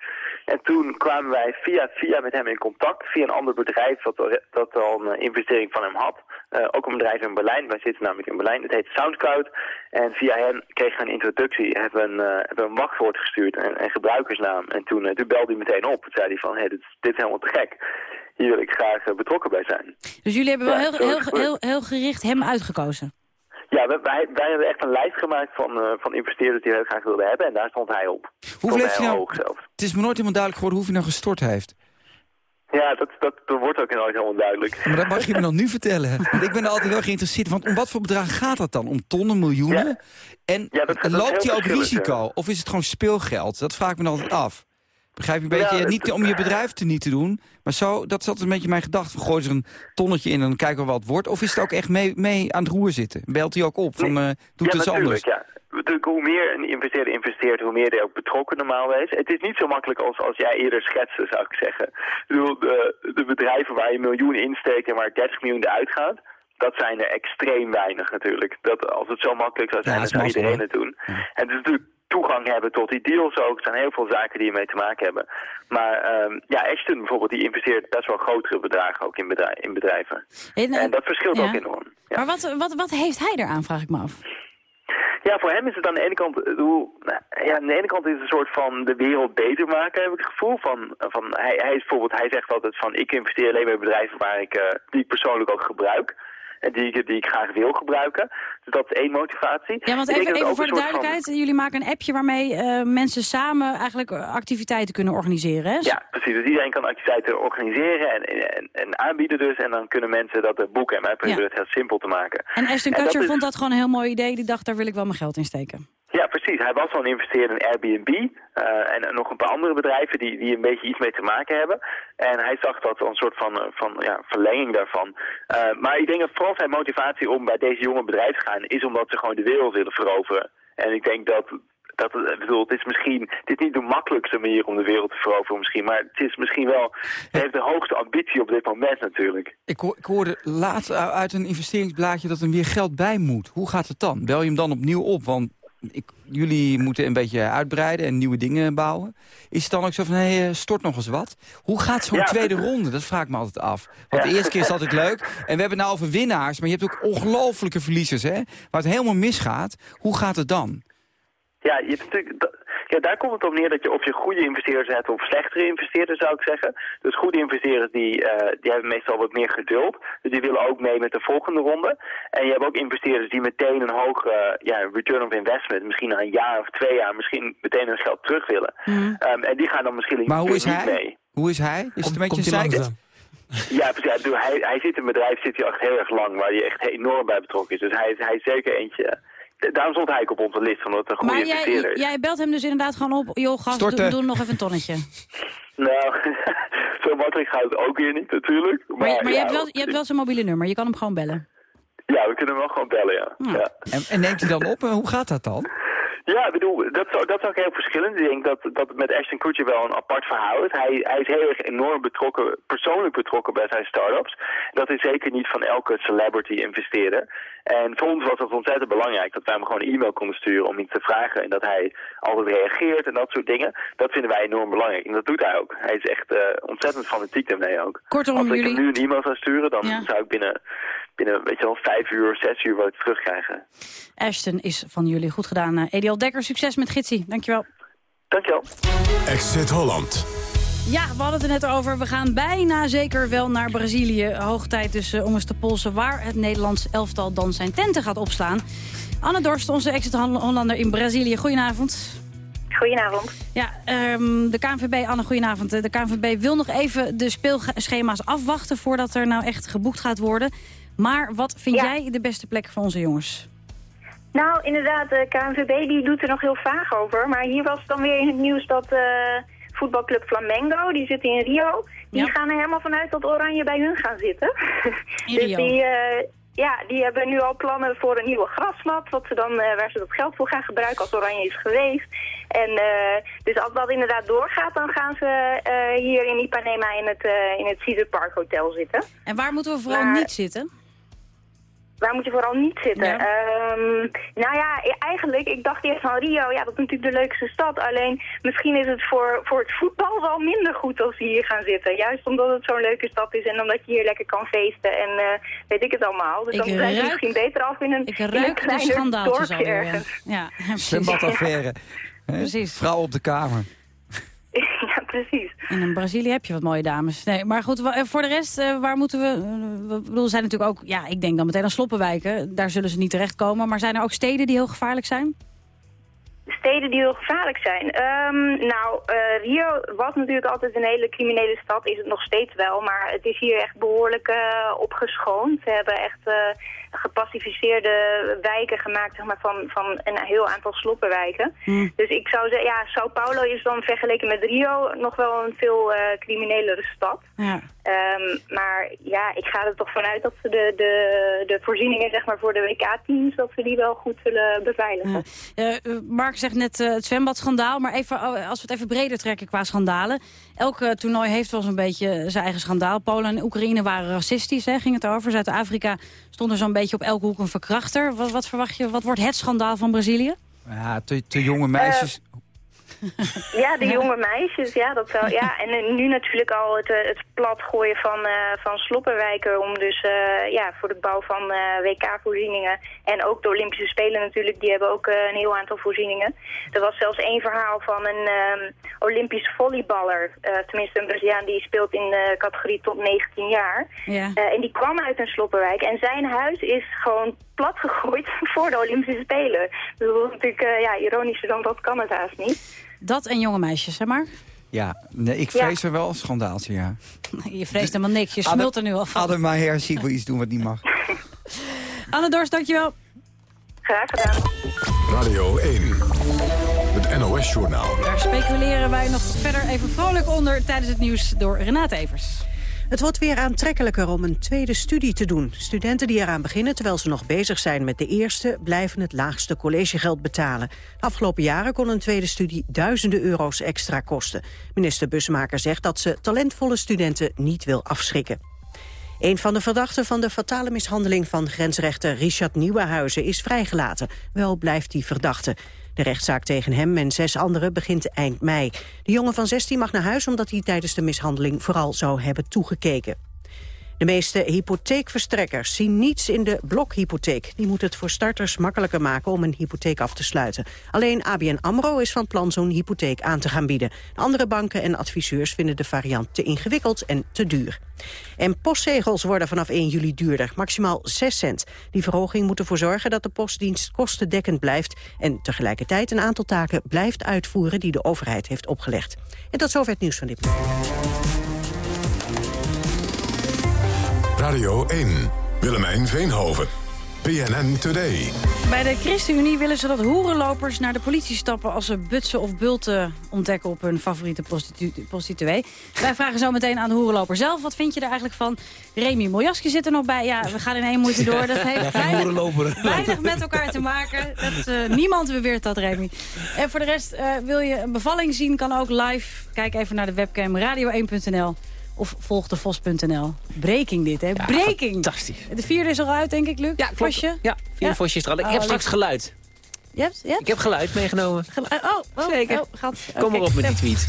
En toen kwamen wij via via met hem in contact. Via een ander bedrijf dat, al- dat al een eh, investering van hem had. Eh, ook een bedrijf in Berlijn. Wij zitten namelijk in Berlijn. Het heet Soundcloud. En via hen kregen we een introductie. Hebben we een, eh, hebben een wachtwoord gestuurd en een gebruikersnaam. En toen, toen belde hij meteen op. Toen zei hij van, hé, dit, is- dit is helemaal te gek. Hier wil ik graag betrokken bij zijn. Dus jullie hebben wel Ja, heel, heel, heel, heel gericht hem uitgekozen. Ja, wij, hebben echt een lijst gemaakt van, eh, van investeerders die we heel graag wilden hebben. En daar stond hij op. Hoeveel heeft hij nou... hoog zelfs. Het is me nooit helemaal duidelijk geworden hoeveel hij nou gestort heeft. Ja, dat, dat, dat wordt ook nooit helemaal duidelijk. Maar dat mag je me dan nu vertellen. Want ik ben er altijd wel geïnteresseerd. Want om wat voor bedrag gaat dat dan? Om tonnen, miljoenen? En Ja, dat- dat is loopt hij ook risico? Of is het gewoon speelgeld? Dat vraag ik me dan altijd af. Begrijp je een beetje? Ja, niet om je bedrijf te niet te doen. Maar zo, dat altijd een beetje mijn gedachte. Gooi er een tonnetje in en dan kijken we wat het wordt. Of is het ook echt mee, mee aan het roer zitten? Belt hij ook op van, eh doe het ja, anders? ja. Natuurlijk, hoe meer een investeerder investeert, hoe meer hij ook betrokken normaal is. Het is niet zo makkelijk als, als jij eerder schetste, zou ik zeggen. Ik bedoel, de, de bedrijven waar je miljoen insteekt en waar 30 miljoen eruit gaat, dat zijn er extreem weinig natuurlijk. Dat, als het zo makkelijk zou zijn, Ja, dan dat zou iedereen het doen. En het is natuurlijk toegang hebben tot die deals ook. Er zijn heel veel zaken die ermee te maken hebben. Maar ehm, ja, Ashton bijvoorbeeld, die investeert best wel grotere bedragen ook in, bedrij- in bedrijven. En, eh, En dat verschilt ja. ook enorm. Maar wat, wat, wat heeft hij eraan, vraag ik me af. Ja, voor hem is het aan de ene kant, bedoel, nou, ja, aan de ene kant is het een soort van de wereld beter maken, heb ik het gevoel. Van, van, hij, hij, is bijvoorbeeld, hij zegt altijd van, ik investeer alleen bij bedrijven waar ik, eh, die ik persoonlijk ook gebruik. En die, ik- die ik graag wil gebruiken. Dus dat is één motivatie. Ja, want even, even voor de van- duidelijkheid. Jullie maken een appje waarmee eh, mensen samen eigenlijk eh, activiteiten kunnen organiseren, hè? Ja, precies. Dus iedereen kan activiteiten organiseren en, en, en aanbieden dus. En dan kunnen mensen dat eh, boeken. En wij proberen het heel simpel te maken. En Ashton Kutcher is- vond dat gewoon een heel mooi idee. Die dacht, daar wil ik wel mijn geld in steken. Ja, precies. Hij was al een investeerder in Airbnb eh, en nog een paar andere bedrijven die, die een beetje iets mee te maken hebben. En hij zag dat als een soort van, eh, van ja, verlenging daarvan. Eh, maar ik denk dat vooral zijn motivatie om bij deze jonge bedrijven te gaan is omdat ze gewoon de wereld willen veroveren. En ik denk dat, dat het, bedoel, het is misschien, het is niet de makkelijkste manier om de wereld te veroveren misschien, maar het is misschien wel, hij heeft de hoogste ambitie op dit moment natuurlijk. Ik, ik hoorde laatst uit een investeringsblaadje dat er weer geld bij moet. Hoe gaat het dan? Bel je hem dan opnieuw op? Want ik, jullie moeten een beetje uitbreiden en nieuwe dingen bouwen. Is het dan ook zo van, hé, hey, stort nog eens wat? Hoe gaat zo'n Ja, tweede ronde? Dat vraag ik me altijd af. Want de eerste keer is altijd leuk. En we hebben het nou over winnaars, maar je hebt ook ongelofelijke verliezers, hè? Waar het helemaal misgaat. Hoe gaat het dan? Ja, je hebt natuurlijk, ja, daar komt het op neer dat je of je goede investeerders hebt of slechtere investeerders zou ik zeggen. Dus goede investeerders die, eh, die hebben meestal wat meer geduld. Dus die willen ook mee met de volgende ronde. En je hebt ook investeerders die meteen een hoge ja, return of investment, misschien na een jaar of twee jaar, misschien meteen hun geld terug willen. Ehm, en die gaan dan misschien Maar hoe is niet hij? mee. Hoe is hij? Is het een beetje Komt een? Ja, precies. Hij, hij zit in een bedrijf zit hij echt heel erg lang, waar hij echt enorm bij betrokken is. Dus hij, is- hij is zeker eentje. Daarom stond hij ook op onze list, omdat het een goede Maar investeerder jij, is. jij belt hem dus inderdaad gewoon op. Joh, gast, doe, doe nog even een tonnetje. Nou, zo makkelijk gaat het ook weer niet natuurlijk. Maar, Maar, je- hebt wel, je hebt wel zijn mobiele nummer. Je kan hem gewoon bellen. Ja, we kunnen hem wel gewoon bellen, ja. ja. En, en neemt hij dan op? En hoe gaat dat dan? Ja, ik bedoel, dat, is ook- dat is ook heel verschillend. Ik denk dat, dat het met Ashton Kutcher wel een apart verhaal is. Hij, hij is heel erg enorm betrokken, persoonlijk betrokken bij zijn start-ups. Dat is zeker niet van elke celebrity investeerder. En voor ons was het ontzettend belangrijk dat wij hem gewoon een e-mail konden sturen om iets te vragen. En dat hij altijd reageert en dat soort dingen. Dat vinden wij enorm belangrijk. En dat doet hij ook. Hij is echt eh, ontzettend fanatiek daarmee ook. Kortom, Als ik jullie- hem nu een e-mail zou sturen, dan Ja. zou ik binnen, binnen weet je wel, vijf uur, zes uur wat terugkrijgen. Ashton is van jullie. Goed gedaan. Eh, Ediel Dekker, succes met Gitsie. Dankjewel. Dankjewel. Exit Holland. Ja, we hadden het er net over. We gaan bijna zeker wel naar Brazilië. Hoog tijd dus eh, om eens te polsen waar het Nederlands elftal dan zijn tenten gaat opslaan. Anne Dorst, onze exit-Hollander in Brazilië. Goedenavond. Goedenavond. Ja, ehm, de KNVB, Anne, goedenavond. De KNVB wil nog even de speelschema's afwachten voordat er nou echt geboekt gaat worden. Maar wat vind jij de beste plek voor onze jongens? Nou, inderdaad, de KNVB die doet er nog heel vaag over. Maar hier was dan weer in het nieuws dat eh, voetbalclub Flamengo, die zit in Rio... die Ja. gaan er helemaal vanuit dat Oranje bij hun gaan zitten. In dus Rio. die, eh, ja, die hebben nu al plannen voor een nieuwe grasmat... Wat ze dan, eh, waar ze dat geld voor gaan gebruiken als Oranje is geweest. En eh, dus als dat inderdaad doorgaat, dan gaan ze hier in Ipanema in het, in het Cedar Park Hotel zitten. En waar moeten we vooral Maar- niet zitten? Waar moet je vooral niet zitten? Ja. Ehm, nou ja, e- eigenlijk, ik dacht eerst van Rio, ja, dat is natuurlijk de leukste stad. Alleen, misschien is het voor, voor het voetbal wel minder goed als we hier gaan zitten. Juist omdat het zo'n leuke stad is en omdat je hier lekker kan feesten en eh, weet ik het allemaal. Dus Ik dan blijf je ruik- misschien beter af in een, Ik in een kleiner dorpje ergens. Ja, ja. Zwembadaffaire. Precies. Vrouw op de kamer. ja, precies. In Brazilië heb je wat mooie dames. Nee, maar goed, eh, voor de rest, eh, waar moeten we... eh, we bedoel, zijn natuurlijk ook, ja, ik denk dan meteen aan sloppenwijken. Daar zullen ze niet terechtkomen. Maar zijn er ook steden die heel gevaarlijk zijn? Steden die heel gevaarlijk zijn. Ehm, nou, eh, Rio was natuurlijk altijd een hele criminele stad, is het nog steeds wel. Maar het is hier echt behoorlijk eh, opgeschoond. Ze hebben echt gepacificeerde wijken gemaakt zeg maar, van, van een heel aantal sloppenwijken. Hmm. Dus ik zou zeggen, ja, Sao Paulo is dan vergeleken met Rio nog wel een veel eh criminelere stad. Ja. Ehm, maar ja, ik ga er toch vanuit dat ze de, de, de voorzieningen zeg maar, voor de WK-teams, dat ze die wel goed zullen beveiligen. Eh, eh, Mark zegt net het zwembadschandaal, maar even, oh, als we het even breder trekken qua schandalen. Elk toernooi heeft wel zo'n beetje zijn eigen schandaal. Polen en Oekraïne waren racistisch, hè, ging het over. Zuid-Afrika stond er zo'n beetje op elke hoek een verkrachter. Wat, wat verwacht je, wat wordt het schandaal van Brazilië? Ja, te, te jonge meisjes. Ja, de jonge meisjes, ja, dat zou, ja. En eh, nu natuurlijk al het, eh, het platgooien van, eh, van sloppenwijken om dus, ja, voor de bouw van WK-voorzieningen. En ook de Olympische Spelen natuurlijk, die hebben ook een heel aantal voorzieningen. Er was zelfs één verhaal van een ehm, Olympisch volleyballer, tenminste een Braziliaan die speelt in de categorie tot 19 jaar. Ja. En die kwam uit een sloppenwijk en zijn huis is gewoon plat gegooid voor de Olympische Spelen. Dus dat is natuurlijk, ja, ironischer dan dat kan het haast niet. Dat en jonge meisjes, hè Mark? Ja, nee, ik vrees er wel een schandaaltje, ja. Je vreest helemaal niks, je smult er nu al van. Adem maar her, zie ik wel iets doen wat niet mag. Anne Dorst, dankjewel. Graag gedaan. Radio 1. Het NOS-journaal. Daar speculeren wij nog verder even vrolijk onder tijdens het nieuws door Renate Evers. Het wordt weer aantrekkelijker om een tweede studie te doen. Studenten die eraan beginnen terwijl ze nog bezig zijn met de eerste... blijven het laagste collegegeld betalen. Afgelopen jaren kon een tweede studie duizenden euro's extra kosten. Minister Bussemaker zegt dat ze talentvolle studenten niet wil afschrikken. Een van de verdachten van de fatale mishandeling van grensrechter Richard Nieuwenhuizen is vrijgelaten. Wel blijft hij verdachte. De rechtszaak tegen hem en zes anderen begint eind mei. De jongen van 16 mag naar huis omdat hij tijdens de mishandeling vooral zou hebben toegekeken. De meeste hypotheekverstrekkers zien niets in de blokhypotheek. Die moet het voor starters makkelijker maken om een hypotheek af te sluiten. Alleen ABN AMRO is van plan zo'n hypotheek aan te gaan bieden. De andere banken en adviseurs vinden de variant te ingewikkeld en te duur. En postzegels worden vanaf 1 juli duurder, maximaal 6 cent. Die verhoging moet ervoor zorgen dat de postdienst kostendekkend blijft... en tegelijkertijd een aantal taken blijft uitvoeren die de overheid heeft opgelegd. En tot zover het nieuws van dit moment. Radio 1. Willemijn Veenhoven. PNN Today. Bij de ChristenUnie willen ze dat hoerenlopers naar de politie stappen... als ze butsen of bulten ontdekken op hun favoriete prostitu prostituee. Wij vragen zo meteen aan de hoerenloper zelf. Wat vind je er eigenlijk van? Remy Moljaski zit er nog bij. Ja, we gaan in één moeite door. Dat heeft weinig, weinig met elkaar te maken. Dat, eh, niemand beweert dat, Remy. En voor de rest, eh, wil je een bevalling zien, kan ook live. Kijk even naar de webcam radio1.nl. Of volg de vos.nl. Breaking dit, hè? Breaking! Fantastisch. De vierde is al uit, denk ik, Luc? Ja, klopt. Vosje? Ja, vierde vosje is er al. Ik Oh, heb straks leuk. geluid. Je hebt, je hebt? Ik heb geluid meegenomen. Gelu- oh, oh, Zeker. Oh, gat. Kom maar op met die tweet.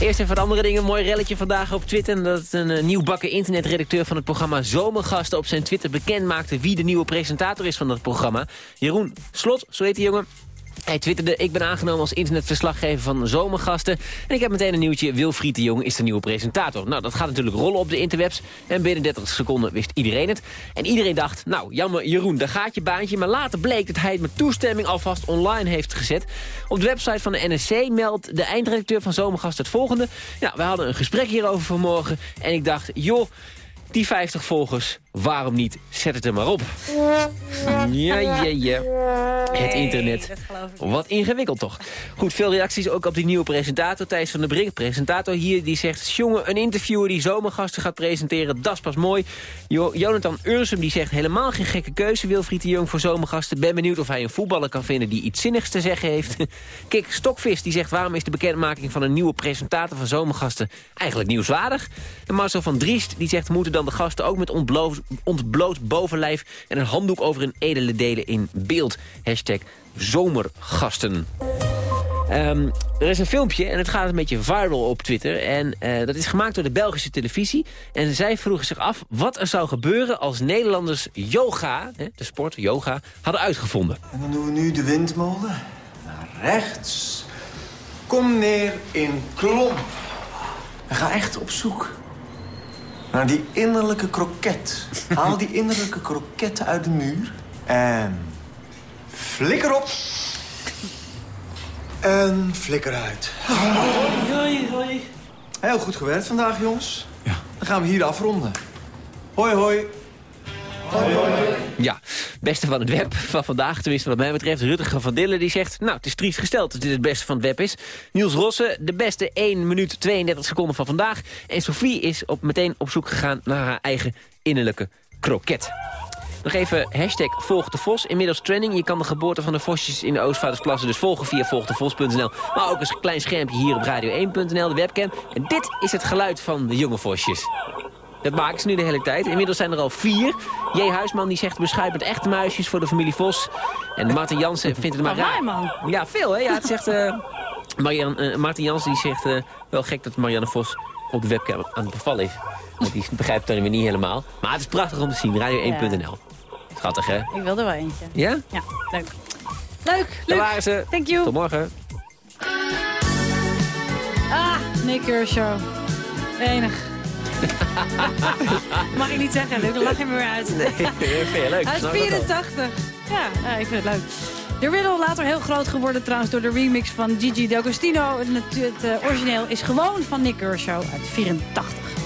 Eerst even wat andere dingen. Mooi relletje vandaag op Twitter. Dat een uh, nieuwbakken internetredacteur van het programma Zomergasten op zijn Twitter bekend maakte wie de nieuwe presentator is van dat programma. Jeroen Slot, zo heet die jongen. Hij twitterde, ik ben aangenomen als internetverslaggever van Zomergasten. En ik heb meteen een nieuwtje, Wilfried de Jong is de nieuwe presentator. Nou, dat gaat natuurlijk rollen op de interwebs. En binnen 30 seconden wist iedereen het. En iedereen dacht, nou, jammer Jeroen, daar gaat je baantje. Maar later bleek dat hij het met toestemming alvast online heeft gezet. Op de website van de NSC meldt de eindredacteur van Zomergasten het volgende. Ja, we hadden een gesprek hierover vanmorgen. En ik dacht, joh, die 50 volgers, waarom niet? Zet het er maar op. Ja, ja, ja. Het internet. Wat ingewikkeld toch? Goed, veel reacties ook op die nieuwe presentator. Thijs van der Brink, presentator hier, die zegt... jongen, een interviewer die zomergasten gaat presenteren, dat is pas mooi. Jo Jonathan Ursum die zegt helemaal geen gekke keuze... Wilfried de Jong voor zomergasten. Ben benieuwd of hij een voetballer kan vinden die iets zinnigs te zeggen heeft. Kik Stokvis die zegt... waarom is de bekendmaking van een nieuwe presentator van zomergasten... eigenlijk nieuwswaardig? En Marcel van Driest die zegt... moeten dan de gasten ook met ontbloot, ontbloot bovenlijf... en een handdoek over hun edele delen in beeld. Hashtag zomergasten. Ehm, er is een filmpje en het gaat een beetje viral op Twitter. En eh, dat is gemaakt door de Belgische televisie. En zij vroegen zich af wat er zou gebeuren als Nederlanders yoga, hè, de sport yoga, hadden uitgevonden. En dan doen we nu de windmolen. Naar rechts. Kom neer in klomp. En ga echt op zoek naar die innerlijke kroket. Haal die innerlijke kroket uit de muur. En flikker op. En flikker uit. Hoi, hoi, hoi. Heel goed gewerkt vandaag, jongens. Ja. Dan gaan we hier afronden. Hoi, hoi. Ja, beste van het web van vandaag, tenminste wat mij betreft. Rutger van Dillen die zegt, nou het is triest gesteld dat dit het beste van het web is. Niels Rosse, de beste 1 minuut 32 seconden van vandaag. En Sophie is op, meteen op zoek gegaan naar haar eigen innerlijke kroket. Nog even hashtag volg de Vos. Inmiddels trending. Je kan de geboorte van de vosjes in de Oostvaardersplassen dus volgen via volgdevos.nl. Maar ook een klein schermpje hier op radio1.nl, de webcam. En dit is het geluid van de jonge vosjes. Dat maken ze nu de hele tijd. Inmiddels zijn er al vier. J. Huisman die zegt beschuit met echte muisjes voor de familie Vos. En Martin Jansen vindt het maar raar. man. Ja, veel hè. Ja, het zegt... eh, Martin Jansen die zegt eh, wel gek dat Marianne Vos op de webcam aan het bevallen is. Want die begrijpt het dan weer niet helemaal. Maar het is prachtig om te zien. Radio1.nl. Schattig hè? Ik wil er wel eentje. Ja? Ja, leuk. Leuk, leuk. waren ze. Thank you. Tot morgen. Ah, Nick Kershaw. Enig. Mag ik niet zeggen, leuk. Lach je me weer uit. Nee, vind je leuk. Wel. 84. Ja, ja, ik vind het leuk. De riddle later heel groot geworden trouwens door de remix van Gigi D'Agostino. Het, het eh, origineel is gewoon van Nick Kershaw uit 84.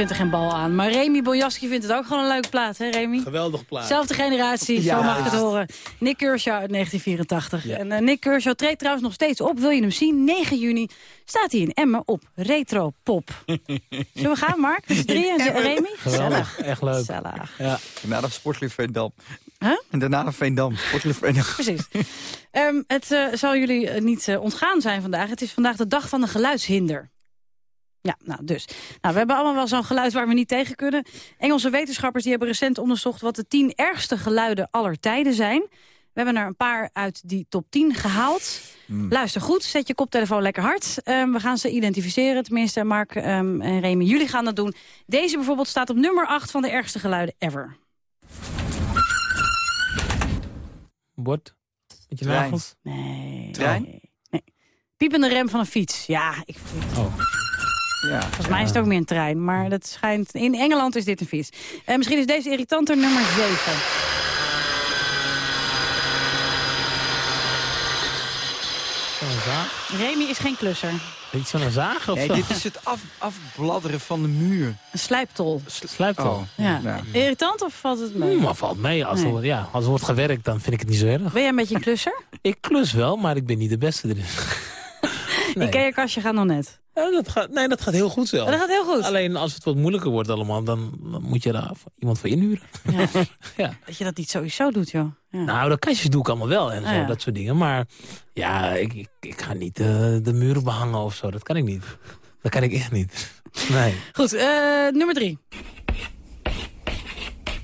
Vindt er geen bal aan. Maar Remy Bojaski vindt het ook gewoon een leuke plaat, hè Remy? Geweldig plaat. Zelfde generatie, Ja. zo mag ik het horen. Nick Kershaw uit 1984. En eh, Nick Kershaw treedt trouwens nog steeds op. Wil je hem zien? 9 juni staat hij in Emmen op Retro Pop. Zullen we gaan, Mark? Z'n drieën en Remy? Geweldig, echt leuk. Gezellig. Ja. Daarna de Sportlief Veendam. Huh? En daarna de Veendam. Sportlief Veendam. Precies. Ehm, het eh, zal jullie eh, niet ontgaan zijn vandaag. Het is vandaag de dag van de geluidshinder. Ja, nou dus. Nou, we hebben allemaal wel zo'n geluid waar we niet tegen kunnen. Engelse wetenschappers die hebben recent onderzocht... wat de tien ergste geluiden aller tijden zijn. We hebben er een paar uit die top 10 gehaald. Luister goed, zet je koptelefoon lekker hard. Ehm, we gaan ze identificeren, tenminste Mark ehm, en Remy. Jullie gaan dat doen. Deze bijvoorbeeld staat op nummer 8 van de ergste geluiden ever. Bord? Met je Trein. Nee. Trein? Nee. Piepende rem van een fiets. Ja, ik, Oh. Ja, volgens mij is het ook meer een trein. Maar dat schijnt, in Engeland is dit een fiets. Eh, misschien is deze irritanter nummer 7. Zo'n zaag? Remy is geen klusser. Iets van een zaag of Nee, zo? dit is het af, afbladderen van de muur. Een slijptol. Slijptol. Oh, Ja. ja. Irritant of valt het mee? Hmm, maar valt mee. Als, Nee. er, ja, als er wordt gewerkt, dan vind ik het niet zo erg. Ben jij een beetje een klusser? Ik klus wel, maar ik ben niet de beste erin. Nee. Ikea-kastje gaat nog net. Ja, dat gaat, nee, dat gaat heel goed zelf. Oh, dat gaat heel goed. Alleen als het wat moeilijker wordt allemaal, dan, dan moet je daar iemand voor inhuren. Ja. Dat je dat niet sowieso doet, joh. Ja. Nou, de kastjes doe ik allemaal wel en zo, Ah, ja. dat soort dingen. Maar ja, ik, ik, ik ga niet eh, de muren behangen of zo. Dat kan ik niet. Dat kan ik echt niet. Nee. Goed, eh, nummer 3.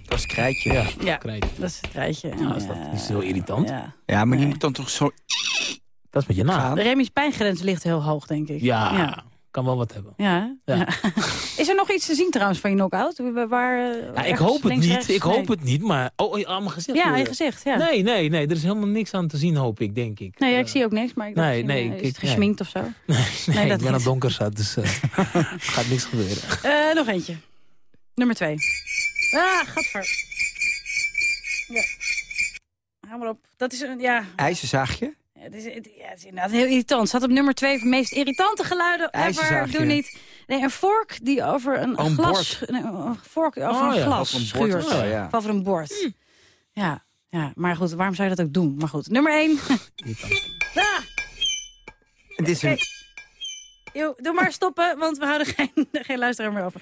Dat is krijtje. Ja, Ja, krijtje. dat is het rijtje. Nou, is dat niet zo irritant? Ja. Ja, maar die moet dan toch zo... Dat is met je naam. De Remy's pijngrens ligt heel hoog, denk ik. Ja, Ja. kan wel wat hebben. Ja? Ja. Is er nog iets te zien trouwens van je knock-out? Waar, eh, Ja, ik hoop het links, niet, rechts? ik hoop Nee. het niet, maar... Oh, oh, aan mijn gezicht Ja, aan je gezicht, ja. Nee, nee, nee, er is helemaal niks aan te zien, hoop ik, denk ik. Nee, ja, ik zie ook niks, maar ik Nee, nee, eh, ik- is het nee. gesminkt of zo? Nee, nee, Nee, ik dat ben aan donker zat, dus eh gaat niks gebeuren. Eh, nog eentje. Nummer twee. Ah, gadver. Ja. Hou maar op. Dat is een, ja... IJzerzaagje? Het is, het, ja, het is inderdaad heel irritant. Staat op nummer twee van meest irritante geluiden ever. Doe niet. Nee, een vork die over een, Oh, een glas... Nee, een vork over Oh, een ja, glas over een schuurt. of zo, ja. Over een bord. Ja, ja, maar goed, waarom zou je dat ook doen? Maar goed, nummer één. ah, Dit is een... doe maar stoppen, want we houden geen, geen luisteraar meer over.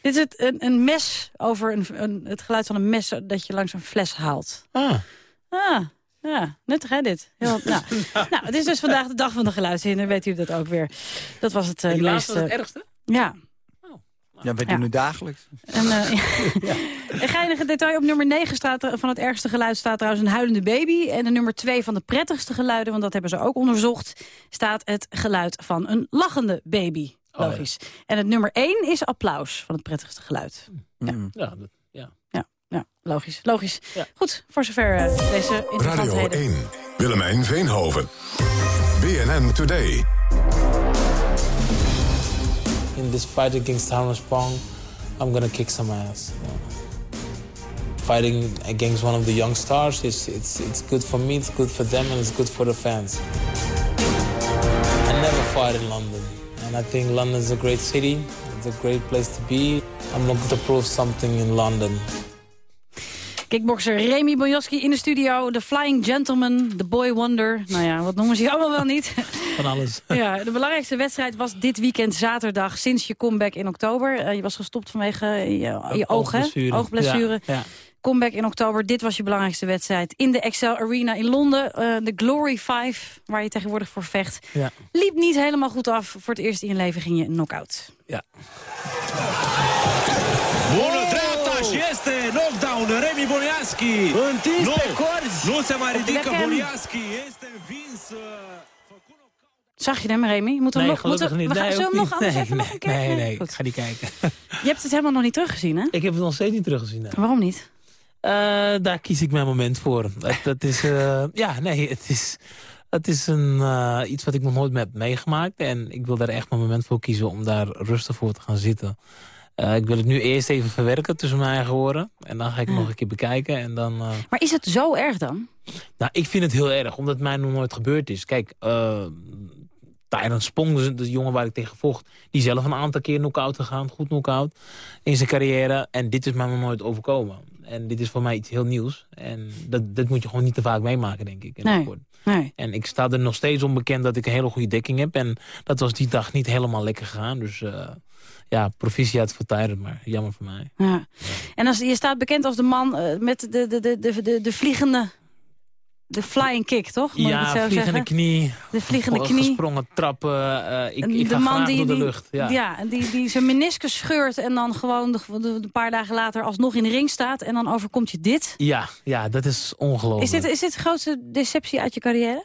Dit is het, een, een mes over een, een, het geluid van een mes dat je langs een fles haalt. Ah, Ah, ja, nuttig hè dit. Heel, nou, nou, het is dus vandaag de dag van de geluidshinder, weet u dat ook weer. Dat was het uh, laatste was het ergste? ja, Ja, wij Ja. doen het dagelijks. en, eh, een geinige detail op nummer 9 staat er, van het ergste geluid staat trouwens een huilende baby. En de nummer 2 van de prettigste geluiden, want dat hebben ze ook onderzocht, staat het geluid van een lachende baby. Oh, ja. Logisch. En het nummer 1 is applaus van het prettigste geluid. Mm. Ja, dat, ja. Ja, ja logisch. logisch. Ja. Goed, voor zover eh, deze Radio interessantheden. 1. Willemijn Veenhoven. BNN Today. In this fight against Harlem Spong, I'm gonna kick some ass. Fighting against one of the young stars, it's, it's, it's good for me, it's good for them, and it's good for the fans. I never fought in London, and I think London is a great city. It's a great place to be. I'm looking to prove something in London. Kickbokser Remy Bonjoski in de studio. De Flying Gentleman, de Boy Wonder. Nou ja, wat noemen ze je allemaal wel niet. Van alles. ja, de belangrijkste wedstrijd was dit weekend zaterdag sinds je comeback in oktober. Eh, je was gestopt vanwege je, je oog, hè? Oogblessure. Oogblessure. Ja, ja. Comeback in oktober. Dit was je belangrijkste wedstrijd in de Excel Arena in Londen. Eh, de Glory 5, waar je tegenwoordig voor vecht. Ja. Liep niet helemaal goed af. Voor het eerst in je leven ging je knock-out. Ja. Și este knockdown Remi Boniaschi. Întins nu, pe corzi. Nu se mai ridică. Este învins. uh, Zag je hem, Remy? Moeten we Nee, nog, moeten, gelukkig niet. we gaan, Nee, zullen we ook hem nog niet. anders Nee, even nog nee, een keer? Nee, nee, ik ga niet kijken. Je hebt het helemaal nog niet teruggezien, hè? Ik heb het nog steeds niet teruggezien. nee. Waarom niet? Eh, daar kies ik mijn moment voor. Dat, dat is, eh, ja, nee, het is, het is een, eh, iets wat ik nog nooit heb meegemaakt. En ik wil daar echt mijn moment voor kiezen om daar rustig voor te gaan zitten. Eh, ik wil het nu eerst even verwerken tussen mijn eigen oren. En dan ga ik het nog een keer bekijken. En dan, eh, Maar is het zo erg dan? nou, ik vind het heel erg, omdat het mij nog nooit gebeurd is. Kijk, eh, Tyron Spong, dus de jongen waar ik tegen vocht... die zelf een aantal keer knock-out gegaan, goed knock-out in zijn carrière. En dit is mij nog nooit overkomen. En dit is voor mij iets heel nieuws. En dat, dat moet je gewoon niet te vaak meemaken, denk ik. in Nee. Nee. En ik sta er nog steeds onbekend dat ik een hele goede dekking heb. En dat was die dag niet helemaal lekker gegaan. Dus eh, ja, proficiat voor Tyron, maar jammer voor mij. Ja. En als, je staat bekend als de man eh, met de, de, de, de, de, de vliegende... De flying kick, toch? Moet ik het ja, zo vliegende zeggen? knie. De vliegende ge- knie. Gesprongen trappen. eh, ik, ik de ga man die, door de lucht. Ja. Ja, en die, die zijn meniscus scheurt en dan gewoon een paar dagen later alsnog in de ring staat. En dan overkomt je dit. Ja, ja, dat is ongelooflijk. Is dit, is dit de grootste deceptie uit je carrière?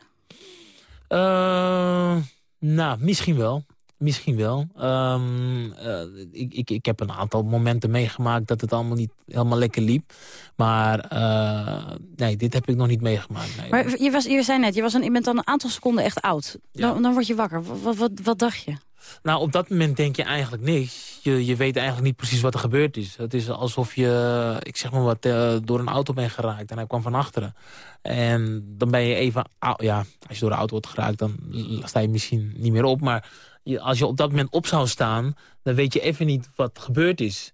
Eh, nou, misschien wel. Misschien wel. Ehm, eh, ik, ik, ik heb een aantal momenten meegemaakt dat het allemaal niet helemaal lekker liep. Maar eh, nee, dit heb ik nog niet meegemaakt. Nee. Maar je, was, je zei net, je, was een, je bent dan een aantal seconden echt oud. Dan, dan word je wakker. Wat, wat, wat, dacht je? Nou, op dat moment denk je eigenlijk niks. Je, je weet eigenlijk niet precies wat er gebeurd is. Het is alsof je, ik zeg maar wat, eh, door een auto bent geraakt. En hij kwam van achteren. En dan ben je even... Ja, als je door de auto wordt geraakt, dan sta je misschien niet meer op. Maar je, als je op dat moment op zou staan, dan weet je even niet wat gebeurd is.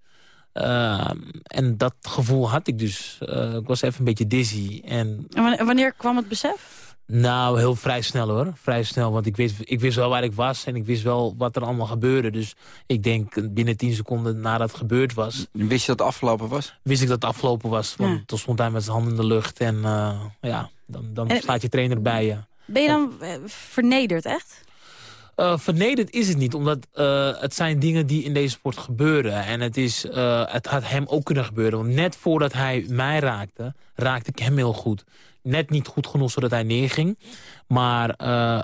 Eh, en dat gevoel had ik dus. Eh, ik was even een beetje dizzy. En En wanneer, kwam het besef? nou, heel vrij snel hoor. Vrij snel, want ik wist, ik wist wel waar ik was en ik wist wel wat er allemaal gebeurde. Dus ik denk binnen 10 seconden nadat het gebeurd was... Wist je dat het afgelopen was? Wist ik dat het afgelopen was. Want Ja. toen stond hij met zijn handen in de lucht en eh, ja, dan, dan En- staat je trainer bij je. Ben je dan eh, vernederd, echt? Eh vernederd is het niet, omdat eh, het zijn dingen die in deze sport gebeuren. En het, is, eh, het had hem ook kunnen gebeuren. Want net voordat hij mij raakte, raakte ik hem heel goed. Net niet goed genoeg zodat hij neerging. Maar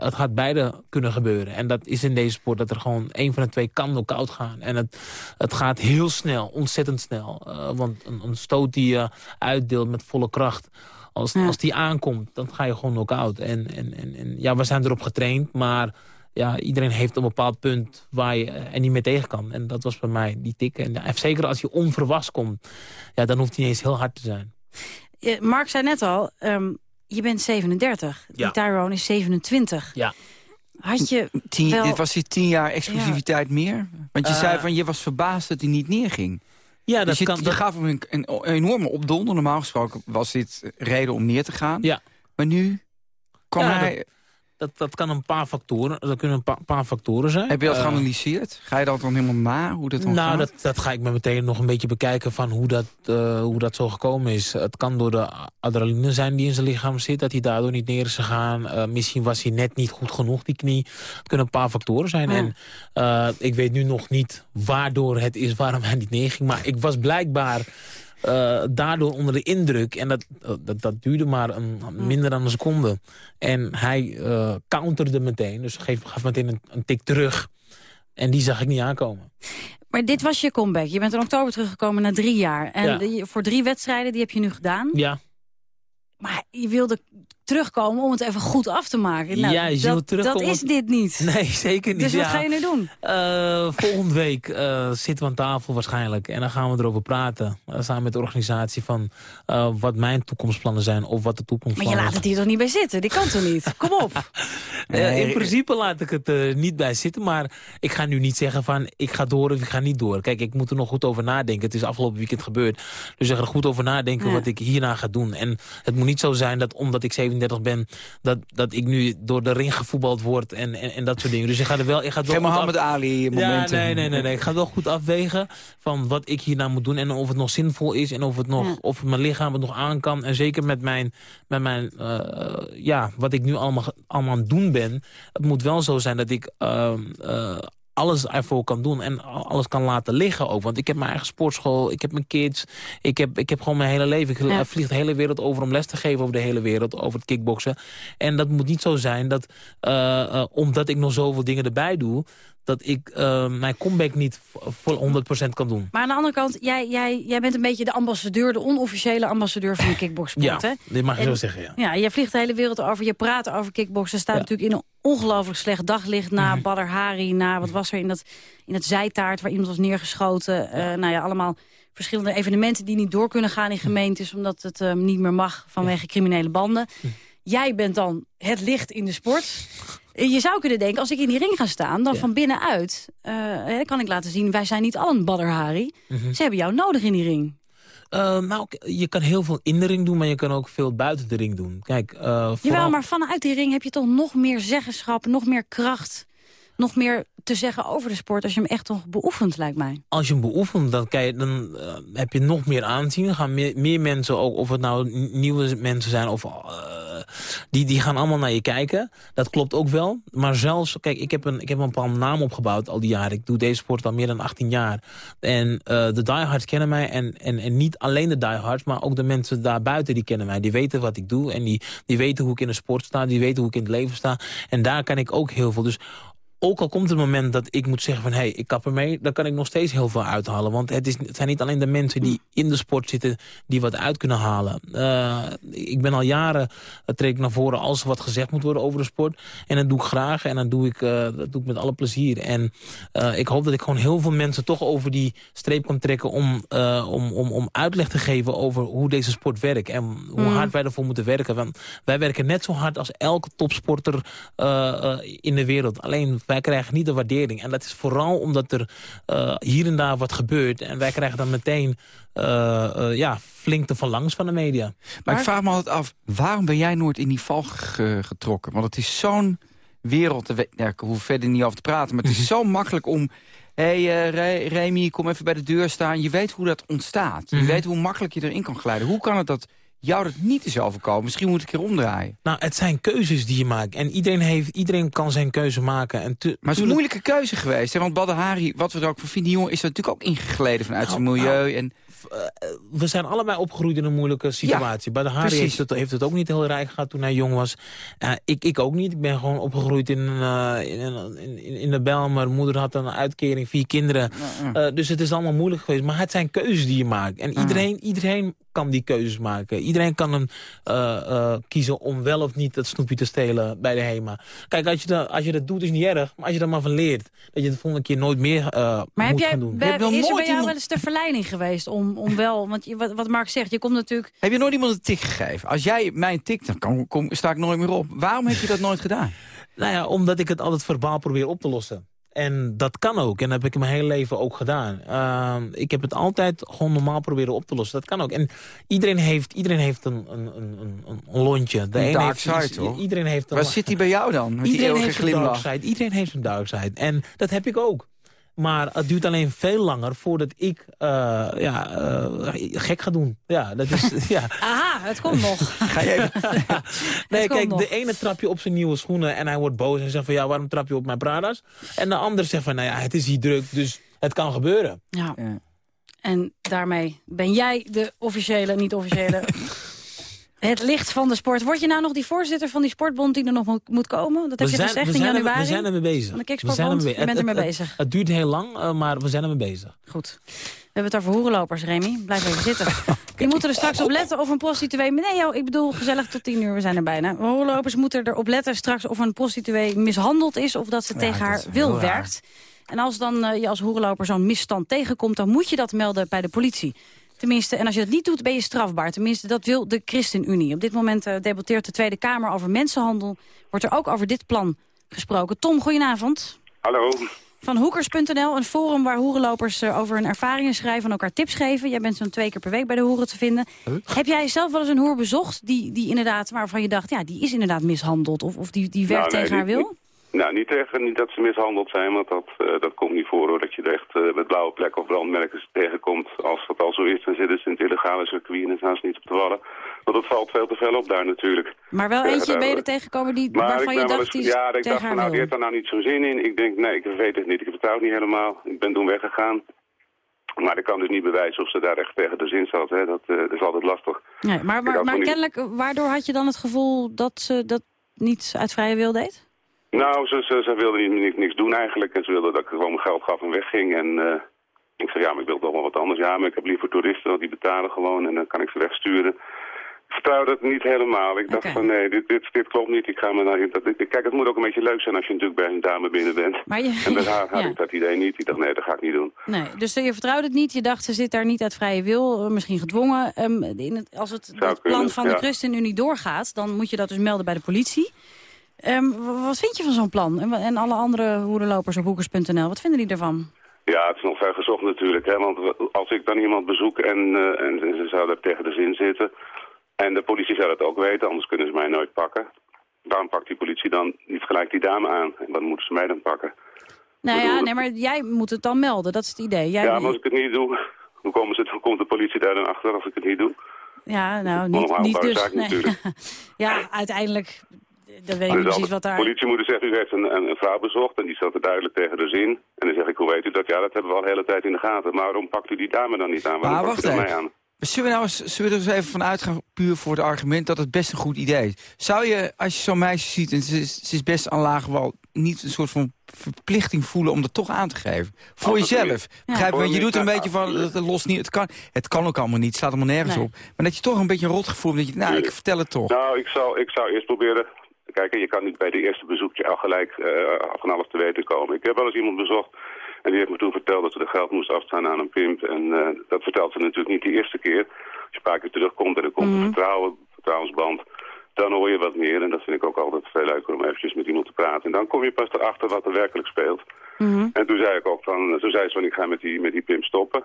het had beide kunnen gebeuren. En dat is in deze sport dat er gewoon één van de twee kan knock-out gaan. En het, het gaat heel snel, ontzettend snel. Want een, een stoot die je uitdeelt met volle kracht... Als, als die aankomt, dan ga je gewoon knock-out. En, en, en, en ja, we zijn erop getraind, maar ja, iedereen heeft een bepaald punt waar je eh, er niet mee tegen kan. En dat was bij mij die tik. En ja, zeker als je onverwachts komt, ja, dan hoeft hij niet eens heel hard te zijn. Je- Mark zei net al, ehm, je bent 37. Die Ja. Tyrone is 27. Ja. Had je Tien, wel... Dit was die tien jaar exclusiviteit meer? Want je Eh, zei van, je was verbaasd dat hij niet neerging. Ja, dat dus je, kan- je dat- gaf hem een, een, een enorme opdonder. Normaal gesproken was dit reden om neer te gaan. Ja. Maar nu kwam Ja, hij... dat, dat, dat kan een paar factoren, dat kunnen een pa- paar factoren zijn. Heb je dat Eh, geanalyseerd? Ga je dat dan helemaal na, hoe dat dan nou, gaat? dat, dat ga ik me meteen nog een beetje bekijken van hoe dat, eh, hoe dat zo gekomen is. Het kan door de adrenaline zijn die in zijn lichaam zit, dat hij daardoor niet neer is gegaan. Eh, misschien was hij net niet goed genoeg, die knie. Het kunnen een paar factoren zijn. Ja. En ik weet nu nog niet waardoor het is waarom hij niet neerging. Maar ik was blijkbaar eh, daardoor onder de indruk. En dat, dat, dat duurde maar een, minder dan een seconde. En hij eh, counterde meteen, dus geef, gaf meteen een, een tik terug. En die zag ik niet aankomen. Maar dit was je comeback. Je bent in oktober teruggekomen na drie jaar. En Ja. voor drie wedstrijden, die heb je nu gedaan. Ja. Maar je wilde terugkomen om het even goed af te maken. Nou, Ja, je dat, terugkomen- dat is dit niet. Nee, zeker niet. Dus wat ja. ga je nu doen? Eh, volgende week eh, zitten we aan tafel waarschijnlijk. En dan gaan we erover praten. eh, samen met de organisatie van eh, wat mijn toekomstplannen zijn. Of wat de Maar toekomstplannen je laat het hier toch niet bij zitten? Die kan toch niet? Kom op. In principe laat ik het er niet bij zitten. Maar ik ga nu niet zeggen van ik ga door of ik ga niet door. Kijk, ik moet er nog goed over nadenken. Het is afgelopen weekend gebeurd. Dus ik ga er goed over nadenken Ja. wat ik hierna ga doen. En het moet niet zo zijn dat omdat ik 37 ben... dat, dat ik nu door de ring gevoetbald word en, en, en dat soort dingen. Dus ik ga er wel... Ik ga het wel Geen goed Mohammed af- Ali Ja, momenten. nee, nee, nee, nee. Ik ga wel goed afwegen van wat ik hierna moet doen. En of het nog zinvol is en of, het nog, Ja. of mijn lichaam het nog aan kan. En zeker met mijn, met mijn eh, ja, wat ik nu allemaal, allemaal aan het doen ben. Het moet wel zo zijn dat ik ehm, eh, alles ervoor kan doen. En alles kan laten liggen ook. Want ik heb mijn eigen sportschool, ik heb mijn kids. Ik heb, ik heb gewoon mijn hele leven. Ik Ja. vlieg de hele wereld over om les te geven over de hele wereld. Over het kickboksen. En dat moet niet zo zijn dat, eh, eh, omdat ik nog zoveel dingen erbij doe... dat ik eh, mijn comeback niet voor 100% kan doen. Maar aan de andere kant, jij, jij, jij bent een beetje de ambassadeur... de onofficiële ambassadeur van de kickboxsport, Ja, hè? dit mag je En- zo zeggen, ja. Ja, je vliegt de hele wereld over, je praat over kickboksen. staat Ja. natuurlijk in een ongelooflijk slecht daglicht... na Mhm. Badr Hari, na wat was er in dat, in dat zijtaart... waar iemand was neergeschoten. Eh, nou ja, allemaal verschillende evenementen die niet door kunnen gaan in gemeentes... omdat het eh, niet meer mag vanwege criminele banden. jij bent dan het licht in de sport. Eh, Je zou kunnen denken, als ik in die ring ga staan, dan van binnenuit eh, kan ik laten zien, wij zijn niet allen Badr Hari. Mhm. Ze hebben jou nodig in die ring. Nou, k- je kan heel veel in de ring doen, maar je kan ook veel buiten de ring doen. Kijk, Jawel, maar vanuit die ring heb je toch nog meer zeggenschap, nog meer kracht, nog meer te zeggen over de sport als je hem echt toch beoefent, lijkt mij. als je hem beoefent, dan, kan je, dan heb je nog meer aanzien. Dan gaan meer, meer mensen, ook, of het nou nieuwe mensen zijn, of, die, die gaan allemaal naar je kijken. Dat klopt ook wel. Maar zelfs, kijk, ik heb een, ik heb een bepaald naam opgebouwd al die jaren. Ik doe deze sport al meer dan 18 jaar. En eh, de diehards kennen mij. En, en, en niet alleen de diehards, maar ook de mensen daarbuiten die kennen mij. Die weten wat ik doe. En die, die weten hoe ik in de sport sta. Die weten hoe ik in het leven sta. En daar kan ik ook heel veel. Dus ook al komt het moment dat ik moet zeggen van... hé, hey, ik kap ermee, dan kan ik nog steeds heel veel uithalen. Want het, is, het zijn niet alleen de mensen die in de sport zitten... die wat uit kunnen halen. Eh, ik ben al jaren, uh, treed ik naar voren als er wat gezegd moet worden over de sport. En dat doe ik graag en dat doe ik, uh, dat doe ik met alle plezier. En ik hoop dat ik gewoon heel veel mensen toch over die streep kan trekken... om, om, om, om uitleg te geven over hoe deze sport werkt... en hoe Mm. hard wij ervoor moeten werken. Want wij werken net zo hard als elke topsporter in de wereld. Alleen wij krijgen niet de waardering. En dat is vooral omdat er uh, hier en daar wat gebeurt. En wij krijgen dan meteen uh, uh, ja, flink de verlangs van de media. Maar, maar, ik vraag me altijd af, waarom ben jij nooit in die val getrokken? Want het is zo'n wereld, ja, ik hoef verder niet over te praten... maar het is zo makkelijk om... Hé, hey, uh, Remy, kom even bij de deur staan. Je weet hoe dat ontstaat. Je mm -hmm. weet hoe makkelijk je erin kan glijden. Hoe kan het dat jou dat niet is overkomen. Misschien moet ik er omdraaien. Nou, het zijn keuzes die je maakt. En iedereen, heeft, iedereen kan zijn keuze maken. En maar het is een moeilijke keuze geweest. Hè? Want Badr Hari, wat we er ook van vinden... jongen is er natuurlijk ook ingegleden vanuit nou, zijn milieu. Nou, en... We zijn allebei opgegroeid in een moeilijke situatie. Ja, Badr Hari heeft het, heeft het ook niet heel rijk gehad toen hij jong was. Uh, ik, ik ook niet. Ik ben gewoon opgegroeid in, uh, in, in, in, de Belmer. Mijn moeder had een uitkering, vier kinderen. Uh, dus het is allemaal moeilijk geweest. Maar het zijn keuzes die je maakt. En iedereen, iedereen kan die keuzes maken. Iedereen kan hem uh, uh, kiezen om wel of niet dat snoepje te stelen bij de HEMA. Kijk, als je, dat, als je dat doet is niet erg. Maar als je er maar van leert, dat je het volgende keer nooit meer uh, maar heb moet jij, gaan doen. Bij, is er bij jou iemand... wel eens de verleiding geweest om, om wel... Want je, wat, wat Mark zegt, je komt natuurlijk... Heb je nooit iemand een tik gegeven? Als jij mij een tik, dan kom, kom, sta ik nooit meer op. Waarom heb je dat nooit gedaan? Nou ja, omdat ik het altijd verbaal probeer op te lossen. En dat kan ook. En dat heb ik mijn hele leven ook gedaan. Uh, ik heb het altijd gewoon normaal proberen op te lossen. Dat kan ook. En iedereen heeft, iedereen heeft een, een, een, een lontje. De een dark side, iets, hoor. Iedereen heeft een, Waar zit die bij jou dan? Met iedereen die heeft glimlach. Dark side. Iedereen heeft een dark side. En dat heb ik ook. Maar het duurt alleen veel langer voordat ik uh, ja, uh, gek ga doen. Ja, dat is, ja. Aha, het komt nog. Ga je even... nee, kijk, de ene trap je op zijn nieuwe schoenen en hij wordt boos en zegt van ja, waarom trap je op mijn Prada's? En de andere zegt van nou ja, het is hier druk, dus het kan gebeuren. Ja. ja. En daarmee ben jij de officiële, niet-officiële... Het licht van de sport. Word je nou nog die voorzitter van die sportbond die er nog moet komen? Dat heb we je zijn, gezegd in januari. Er, we zijn ermee bezig. Van de Kiksportbond. Je bent ermee bezig. Het, het, duurt heel lang, uh, maar we zijn ermee bezig. Goed. We hebben het over hoerenlopers, Remy. Blijf even zitten. Die moeten er straks op letten of een prostituee... Nee, joh, ik bedoel gezellig tot tien uur, we zijn er bijna. Hoerenlopers moeten erop letten straks of een prostituee mishandeld is... of dat ze ja, tegen haar wil werkt. En als dan uh, je als hoerenloper zo'n misstand tegenkomt... dan moet je dat melden bij de politie. Tenminste, en als je dat niet doet, ben je strafbaar. Tenminste, dat wil de ChristenUnie. Op dit moment uh, debatteert de Tweede Kamer over mensenhandel. Wordt er ook over dit plan gesproken. Tom, goedenavond. Hallo. Van Hoekers.nl, een forum waar hoerenlopers uh, over hun ervaringen schrijven... en elkaar tips geven. Jij bent zo'n twee keer per week bij de hoeren te vinden. Huh? Heb jij zelf wel eens een hoer bezocht die, die inderdaad, waarvan je dacht... ja, die is inderdaad mishandeld of, of die, die werkt nou, nee, tegen haar wil? Nou, niet, tegen, niet dat ze mishandeld zijn, want dat, uh, dat komt niet voor hoor. Dat je er echt uh, met blauwe plekken of brandmerken tegenkomt. Als dat al zo is, dan zitten ze in het illegale circuit en staan ze niet op te vallen. Want dat valt veel te veel op daar natuurlijk. Maar wel eentje uh, ben je er tegengekomen die, waarvan je dacht, die Ja, ik dacht van nou, die heeft daar nou niet zo'n zin in. Ik denk, nee, ik weet het niet. Ik vertrouw het niet helemaal. Ik ben toen weggegaan. Maar ik kan dus niet bewijzen of ze daar echt tegen de zin zat. Hè. Dat, dat is altijd lastig. Nee, maar maar, maar kennelijk, waardoor had je dan het gevoel dat ze dat niet uit vrije wil deed? Nou, ze, ze, ze wilde niet, niks doen eigenlijk. En ze wilde dat ik gewoon mijn geld gaf en wegging. En uh, ik zei, ja, maar ik wil toch wel wat anders. Ja, maar ik heb liever toeristen, want die betalen gewoon. En dan kan ik ze wegsturen. vertrouwde het niet helemaal. Ik dacht van nee, dit, dit, dit klopt niet. Ik ga me naar, dat, kijk, het moet ook een beetje leuk zijn als je natuurlijk bij een dame binnen bent. Maar je- En bij haar had ja. ik dat idee niet. Ik dacht nee, dat ga ik niet doen. Nee, dus je vertrouwde het niet. Je dacht, ze zit daar niet uit vrije wil, eh, misschien gedwongen. Ehm, in het, als het, plan kunnen, van de ja. ChristenUnie doorgaat, dan moet je dat dus melden bij de politie. Ehm, wat vind je van zo'n plan? En, en alle andere hoerenlopers op hoekers.nl, wat vinden die ervan? Ja, het is nog ver gezocht natuurlijk. Hè, want als ik dan iemand bezoek en, eh, en ze zou daar tegen de zin zitten... en de politie zou dat ook weten, anders kunnen ze mij nooit pakken... waarom pakt die politie dan niet gelijk die dame aan? En dan moeten ze mij dan pakken. Nou ja, nee, maar jij moet het dan melden, dat is het idee. Jij, Ja, maar als ik het niet doe, hoe, komen ze, hoe komt de politie daar dan achter als ik het niet doe? Ja, nou, niet, niet dus. nee. ja, uiteindelijk, dat weet ik Dus niet precies altijd- wat daar... De politie moet zeggen, u heeft een, een, een vrouw bezocht en die zat er duidelijk tegen de zin. En dan zeg ik, hoe weet u dat? Ja, dat hebben we al de hele tijd in de gaten. Maar waarom pakt u die dame dan niet aan? Waarom Maar pakt u mij aan? Zullen we, nou eens, zullen we er eens even van uitgaan, puur voor het argument, dat het best een goed idee is? Zou je, als je zo'n meisje ziet en ze is, ze is best aan lage wal, niet een soort van verplichting voelen om dat toch aan te geven? Voor Als het jezelf. Begrijp je? Je doet een beetje van, absoluut. dat los niet, het kan, het kan ook allemaal niet, het slaat allemaal nergens Nee. op. Maar dat je toch een beetje een rotgevoel hebt, dat je, nou, ik vertel het toch. Nou, ik zou, ik zou eerst proberen... Kijk, je kan niet bij de eerste bezoekje al gelijk eh, van alles te weten komen. Ik heb wel eens iemand bezocht en die heeft me toen verteld dat ze de geld moest afstaan aan een pimp. En eh, dat vertelt ze natuurlijk niet de eerste keer. Als je een paar keer terugkomt en er komt een vertrouwen, vertrouwensband, dan hoor je wat meer. En dat vind ik ook altijd veel leuker om eventjes met iemand te praten. En dan kom je pas erachter wat er werkelijk speelt. En toen zei ik ook van, toen zei ze van ik ga met die, met die pimp stoppen.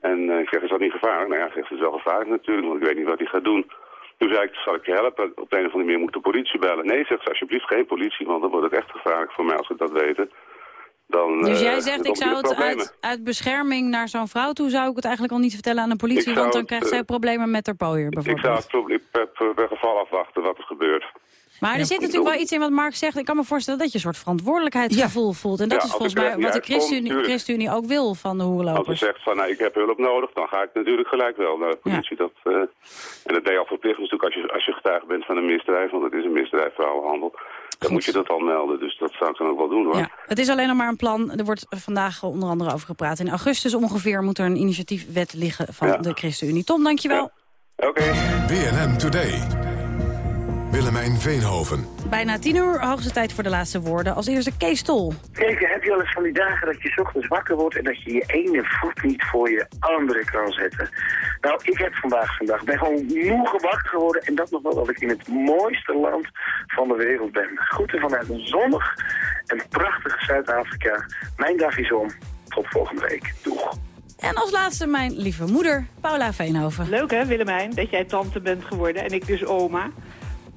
En eh, ik zeg, is dat niet gevaarlijk? Nou ja, zegt, het is wel gevaarlijk natuurlijk, want ik weet niet wat hij gaat doen. Toen zei ik, zal ik je helpen? Op de een of andere manier moet de politie bellen. Nee, zegt ze, alsjeblieft geen politie, want dan wordt het echt gevaarlijk voor mij als ze dat weten. Dan, Dus eh, jij zegt, ik zou het uit, uit bescherming naar zo'n vrouw toe... zou ik het eigenlijk al niet vertellen aan de politie... Ik want dan het, krijgt eh, zij problemen met haar pooier Ik bijvoorbeeld. zou het probleem per, per, per geval afwachten wat er gebeurt. Maar er zit natuurlijk wel iets in wat Mark zegt. Ik kan me voorstellen dat je een soort verantwoordelijkheidsgevoel voelt. En dat Ja, is als volgens mij wat de uitkom, ChristenUnie, ook wil van de Als ze hoerenlopers. zegt van, nou, ik heb hulp nodig, dan ga ik natuurlijk gelijk wel naar de politie. Dat, eh, en dat ben je al verplicht natuurlijk als je, als je getuige bent van een misdrijf, want het is een misdrijf vrouwenhandel. Dan moet je dat al melden, dus dat zou ik dan ook wel doen hoor. Ja, het is alleen nog maar een plan. Er wordt vandaag onder andere over gepraat. In augustus ongeveer moet er een initiatiefwet liggen van Ja. de ChristenUnie. Tom, dankjewel. Oké. BNN Today. Willemijn Veenhoven. Bijna tien uur, hoogste tijd voor de laatste woorden. Als eerste Kees Tol. Kijk, heb je al eens van die dagen dat je 's ochtends wakker wordt en dat je je ene voet niet voor je andere kan zetten? Nou, ik heb vandaag. Ik ben gewoon moe gewacht geworden en dat nog wel dat ik in het mooiste land van de wereld ben. Groeten vanuit een zonnig en prachtig Zuid-Afrika. Mijn dag is om. Tot volgende week. Doeg. En als laatste mijn lieve moeder, Paula Veenhoven. Leuk hè, Willemijn, dat jij tante bent geworden en ik dus oma.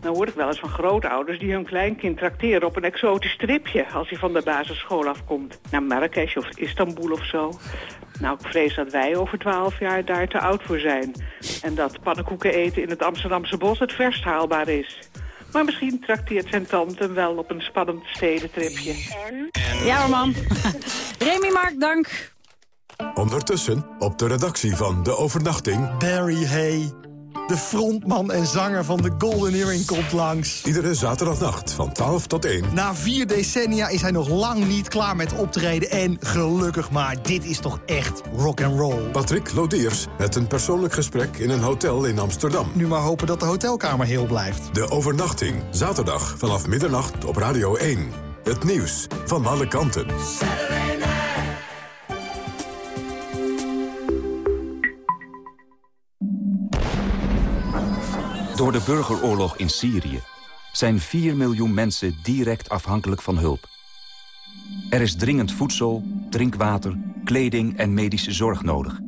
Nou hoor ik wel eens van grootouders die hun kleinkind trakteren op een exotisch tripje als hij van de basisschool afkomt. Naar Marrakesh of Istanbul of zo. Nou, ik vrees dat wij over twaalf jaar daar te oud voor zijn. En dat pannenkoeken eten in het Amsterdamse bos het verst haalbaar is. Maar misschien trakteert zijn tante hem wel op een spannend stedentripje. Ja hoor, man. Remy Mark, dank. Ondertussen op de redactie van De Overnachting... Barry Hay, de frontman en zanger van de Golden Earring, komt langs. Iedere zaterdagnacht van 12 tot 1. Na vier decennia is hij nog lang niet klaar met optreden. En gelukkig maar, dit is toch echt rock and roll. Patrick Lodiers met een persoonlijk gesprek in een hotel in Amsterdam. Nu maar hopen dat de hotelkamer heel blijft. De Overnachting, zaterdag vanaf middernacht op Radio 1. Het nieuws van alle kanten. Door de burgeroorlog in Syrië zijn 4 miljoen mensen direct afhankelijk van hulp. Er is dringend voedsel, drinkwater, kleding en medische zorg nodig.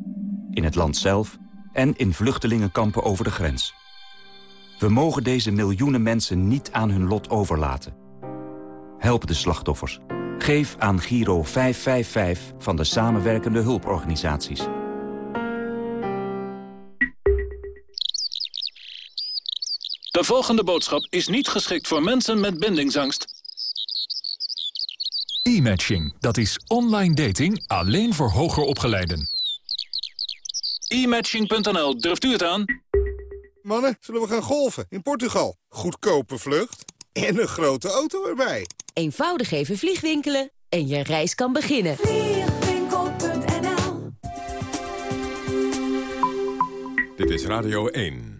In het land zelf en in vluchtelingenkampen over de grens. We mogen deze miljoenen mensen niet aan hun lot overlaten. Help de slachtoffers. Geef aan Giro 555 van de samenwerkende hulporganisaties. De volgende boodschap is niet geschikt voor mensen met bindingsangst. E-matching, dat is online dating alleen voor hoger opgeleiden. E-matching.nl, durft u het aan? Mannen, zullen we gaan golfen in Portugal? Goedkope vlucht en een grote auto erbij. Eenvoudig even vliegwinkelen en je reis kan beginnen. Dit is Radio 1.